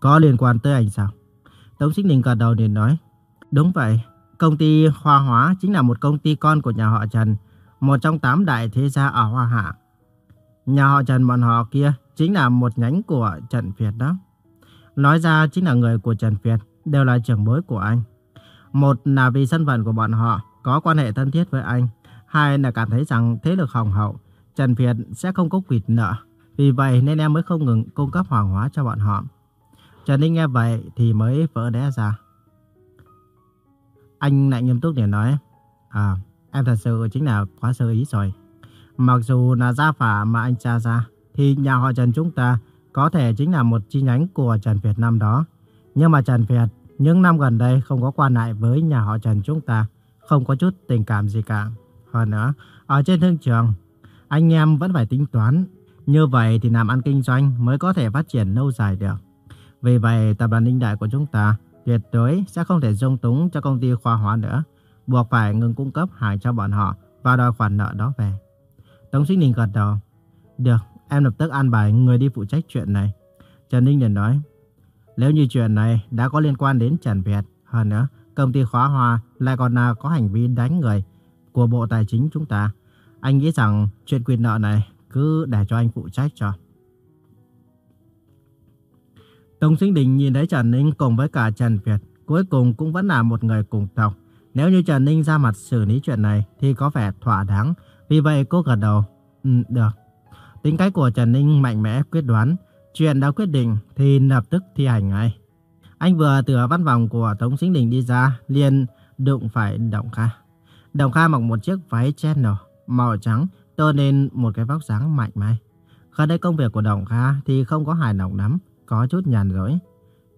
có liên quan tới anh sao? Tống Sinh Đình gật đầu để nói, đúng vậy, công ty Hoa Hóa chính là một công ty con của nhà họ Trần, một trong tám đại thế gia ở Hoa Hạ. Nhà họ Trần bọn họ kia chính là một nhánh của Trần Việt đó. Nói ra chính là người của Trần Việt, đều là trưởng bối của anh. Một là vì thân phận của bọn họ có quan hệ thân thiết với anh. Hai là cảm thấy rằng thế lực hồng hậu, Trần Việt sẽ không có quỵt nợ. Vì vậy nên em mới không ngừng cung cấp hoàng hóa cho bọn họ. Trần Ninh nghe vậy thì mới vỡ đẽ ra. Anh lại nghiêm túc để nói. À, Em thật sự chính là quá sơ ý rồi. Mặc dù là gia phả mà anh cha ra, thì nhà họ Trần chúng ta có thể chính là một chi nhánh của Trần Việt năm đó. Nhưng mà Trần Việt những năm gần đây không có quan hệ với nhà họ Trần chúng ta, không có chút tình cảm gì cả. Hơn nữa, ở trên thương trường, anh em vẫn phải tính toán. Như vậy thì làm ăn kinh doanh mới có thể phát triển lâu dài được. Vì vậy, tập đoàn Ninh Đại của chúng ta tuyệt đối sẽ không thể dung túng cho công ty khoa hóa nữa buộc phải ngừng cung cấp hàng cho bọn họ và đòi khoản nợ đó về. Tống Sinh Ninh gật đầu. Được, em lập tức an bài người đi phụ trách chuyện này. Trần Ninh liền nói, nếu như chuyện này đã có liên quan đến Trần Việt, hơn nữa, công ty khóa hoa lại còn à, có hành vi đánh người của Bộ Tài chính chúng ta. Anh nghĩ rằng chuyện quyền nợ này cứ để cho anh phụ trách cho. Tống Sinh Đình nhìn thấy Trần Ninh cùng với cả Trần Việt, cuối cùng cũng vẫn là một người cùng tộc. Nếu như Trần Ninh ra mặt xử lý chuyện này thì có vẻ thỏa đáng. Vì vậy cô gật đầu. Ừ, được. Tính cách của Trần Ninh mạnh mẽ quyết đoán. Chuyện đã quyết định thì lập tức thi hành ngay. Anh vừa từ văn phòng của Tống Sinh Đình đi ra, liền đụng phải Đồng Kha. Đồng Kha mặc một chiếc váy channel màu trắng, tơ nên một cái vóc dáng mạnh mẽ. Khi đây công việc của Đồng Kha thì không có hài lòng lắm, có chút nhàn rỗi.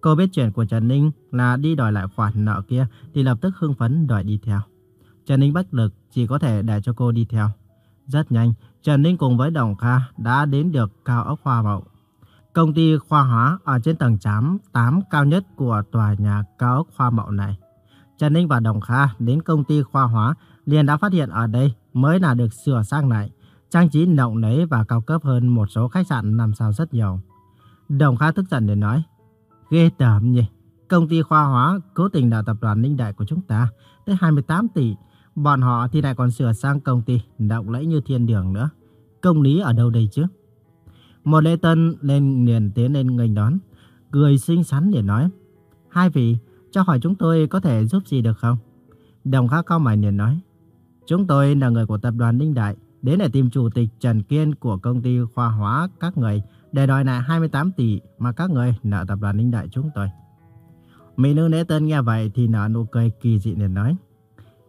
Cô biết chuyện của Trần Ninh là đi đòi lại khoản nợ kia thì lập tức hưng phấn đòi đi theo. Trần Ninh bất lực chỉ có thể để cho cô đi theo. Rất nhanh, Trần Ninh cùng với Đồng Kha đã đến được cao ốc Hoa Mậu. Công ty khoa hóa ở trên tầng 8, 8 cao nhất của tòa nhà cao ốc Hoa Mậu này. Trần Ninh và Đồng Kha đến công ty khoa hóa liền đã phát hiện ở đây mới là được sửa sang lại, trang trí nộng nấy và cao cấp hơn một số khách sạn nằm sao rất nhiều. Đồng Kha tức giận để nói, ghê tởm nhỉ, công ty khoa hóa cố tình đào tập đoàn Ninh Đại của chúng ta tới 28 tỷ, bọn họ thì lại còn sửa sang công ty động lẫy như thiên đường nữa. Công lý ở đâu đây chứ? Một lễ tân lên liền tiến lên nghênh đón, cười xinh xắn để nói, hai vị, cho hỏi chúng tôi có thể giúp gì được không? Đồng khắc cao mày liền nói, chúng tôi là người của tập đoàn Ninh Đại, đến để tìm chủ tịch Trần Kiên của công ty khoa hóa các người để đòi lại 28 tỷ mà các người nợ tập đoàn Ninh Đại chúng tôi. Mỹ nữ lễ tân nghe vậy thì nở nụ cười kỳ dị liền nói,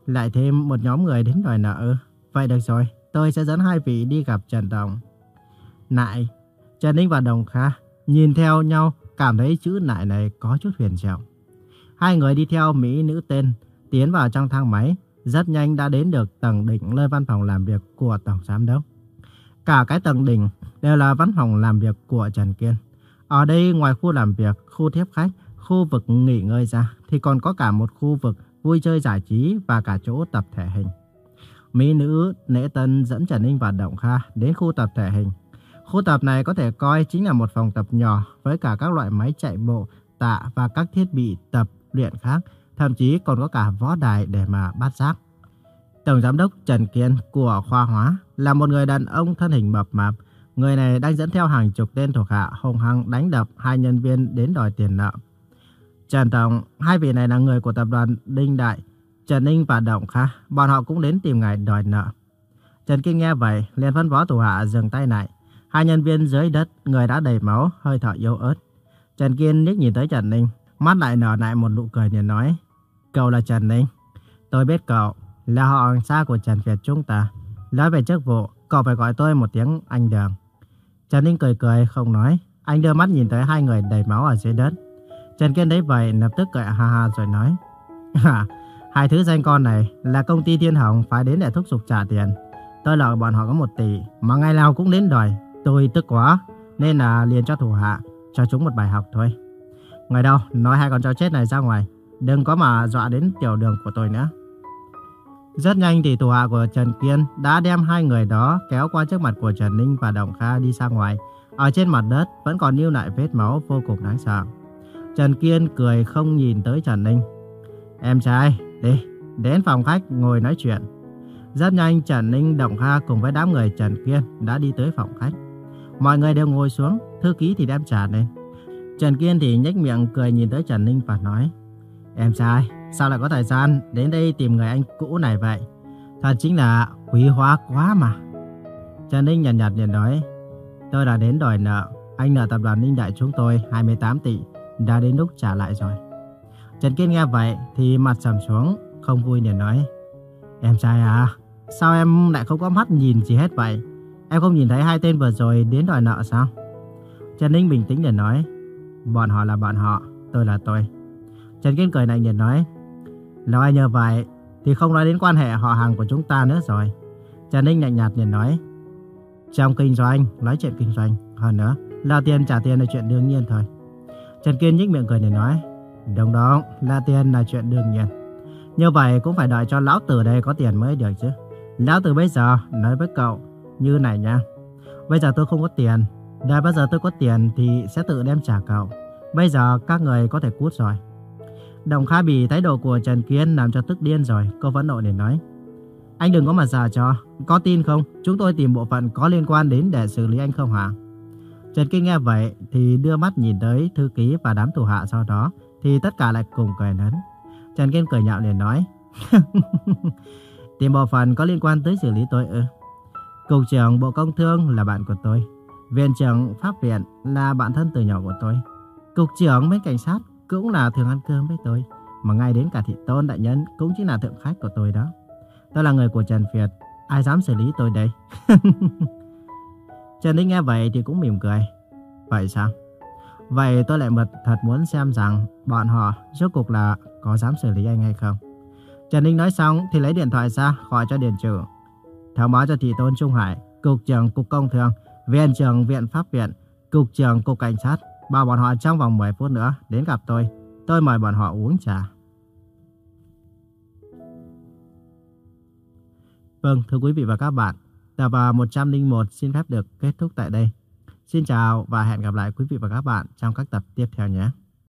lại thêm một nhóm người đến đòi nợ. Vậy được rồi, tôi sẽ dẫn hai vị đi gặp Trần Đồng. Nại, Trần Ninh và Đồng Kha nhìn theo nhau cảm thấy chữ nại này có chút huyền diệu. Hai người đi theo Mỹ nữ tên tiến vào trong thang máy, rất nhanh đã đến được tầng đỉnh nơi văn phòng làm việc của Tổng Giám Đốc. Cả cái tầng đỉnh đều là văn phòng làm việc của Trần Kiên. Ở đây ngoài khu làm việc, khu tiếp khách, khu vực nghỉ ngơi ra thì còn có cả một khu vực vui chơi giải trí và cả chỗ tập thể hình. Mỹ nữ Nễ Tân dẫn Trần Ninh và Động Kha đến khu tập thể hình. Khu tập này có thể coi chính là một phòng tập nhỏ với cả các loại máy chạy bộ, tạ và các thiết bị tập luyện khác, thậm chí còn có cả võ đài để mà bắt giác. Tổng giám đốc Trần Kiên của khoa hóa là một người đàn ông thân hình mập mạp. Người này đang dẫn theo hàng chục tên thuộc hạ hùng hăng đánh đập hai nhân viên đến đòi tiền nợ. Trần Tổng, hai vị này là người của tập đoàn Đinh Đại, Trần Ninh và Động Kha, bọn họ cũng đến tìm ngài đòi nợ. Trần Kiên nghe vậy, liền phân phó thủ hạ dừng tay lại. Hai nhân viên dưới đất, người đã đầy máu, hơi thở yếu ớt. Trần Kiên liếc nhìn tới Trần Ninh, mắt lại nở lại một nụ cười liền nói. Cậu là Trần Ninh. Tôi biết cậu là họ hàng xa của Trần Việt chúng ta. Nói về chức vụ, cậu phải gọi tôi một tiếng anh Đường. Trần Ninh cười cười không nói. Anh đưa mắt nhìn tới hai người đầy máu ở dưới đất. Trần Kiên thấy vậy lập tức cười ha ha rồi nói. hai thứ danh con này là công ty Thiên Hồng phải đến để thúc giục trả tiền. Tôi lợi bọn họ có một tỷ, mà ngày nào cũng đến đòi. Tôi tức quá, nên là liền cho thủ hạ, cho chúng một bài học thôi. Ngày đâu, nói hai con chó chết này ra ngoài. Đừng có mà dọa đến tiểu đường của tôi nữa. Rất nhanh thì thủ hạ của Trần Kiên đã đem hai người đó kéo qua trước mặt của Trần Ninh và Đồng Kha đi ra ngoài. Ở trên mặt đất vẫn còn lưu lại vết máu vô cùng đáng sợ. Trần Kiên cười không nhìn tới Trần Ninh. Em trai, đi, đến phòng khách ngồi nói chuyện. Rất nhanh Trần Ninh, Đồng Kha cùng với đám người Trần Kiên đã đi tới phòng khách. Mọi người đều ngồi xuống, thư ký thì đem trà lên. Trần Kiên thì nhếch miệng cười nhìn tới Trần Ninh và nói Em trai, sao lại có thời gian đến đây tìm người anh cũ này vậy? Thật chính là quý hóa quá mà. Trần Ninh nhàn nhạt liền nói Tôi đã đến đòi nợ, anh nợ tập đoàn Ninh Đại chúng tôi 28 tỷ đã đến lúc trả lại rồi. Trần Kiên nghe vậy thì mặt sầm xuống, không vui để nói. Em trai à, sao em lại không có mắt nhìn gì hết vậy? Em không nhìn thấy hai tên vừa rồi đến đòi nợ sao? Trần Ninh bình tĩnh để nói. Bọn họ là bọn họ, tôi là tôi. Trần Kiên cười lạnh để nói. Nói như vậy thì không nói đến quan hệ họ hàng của chúng ta nữa rồi. Trần Ninh lạnh nhạt liền nói. Trong kinh doanh, nói chuyện kinh doanh. Hơn nữa, là tiền trả tiền là chuyện đương nhiên thôi. Trần Kiên nhếch miệng cười để nói, Đúng đó, là tiền là chuyện đương nhiên. Như vậy cũng phải đợi cho lão tử đây có tiền mới được chứ. Lão tử bây giờ nói với cậu như này nha. Bây giờ tôi không có tiền. Đợi bây giờ tôi có tiền thì sẽ tự đem trả cậu. Bây giờ các người có thể cút rồi. Đồng Kha bị thái độ của Trần Kiên làm cho tức điên rồi. Cô vẫn nội để nói. Anh đừng có mà giả cho. Có tin không? Chúng tôi tìm bộ phận có liên quan đến để xử lý anh không hả? Trần Kiên nghe vậy thì đưa mắt nhìn tới thư ký và đám thủ hạ sau đó, thì tất cả lại cùng cười nấn. Trần Kiên cười nhạo liền nói, Tìm bộ phận có liên quan tới xử lý tôi ư Cục trưởng Bộ Công Thương là bạn của tôi Viện trưởng Pháp viện là bạn thân từ nhỏ của tôi Cục trưởng bên cảnh sát cũng là thường ăn cơm với tôi. Mà ngay đến cả thị tôn đại nhân cũng chính là thượng khách của tôi đó. Tôi là người của Trần Việt, ai dám xử lý tôi đây? Trần Ninh nghe vậy thì cũng mỉm cười. Vậy sao? Vậy tôi lại mật thật muốn xem rằng bọn họ rốt cuộc là có dám xử lý anh hay không. Trần Ninh nói xong thì lấy điện thoại ra gọi cho Điền trưởng. Thông báo cho Thị Tôn Trung Hải, Cục trưởng Cục Công Thương, Viện trưởng Viện Pháp Viện, Cục trưởng Cục Cảnh sát, bảo bọn họ trong vòng 10 phút nữa đến gặp tôi. Tôi mời bọn họ uống trà. Vâng, thưa quý vị và các bạn, tập 101 xin phép được kết thúc tại đây. Xin chào và hẹn gặp lại quý vị và các bạn trong các tập tiếp theo nhé.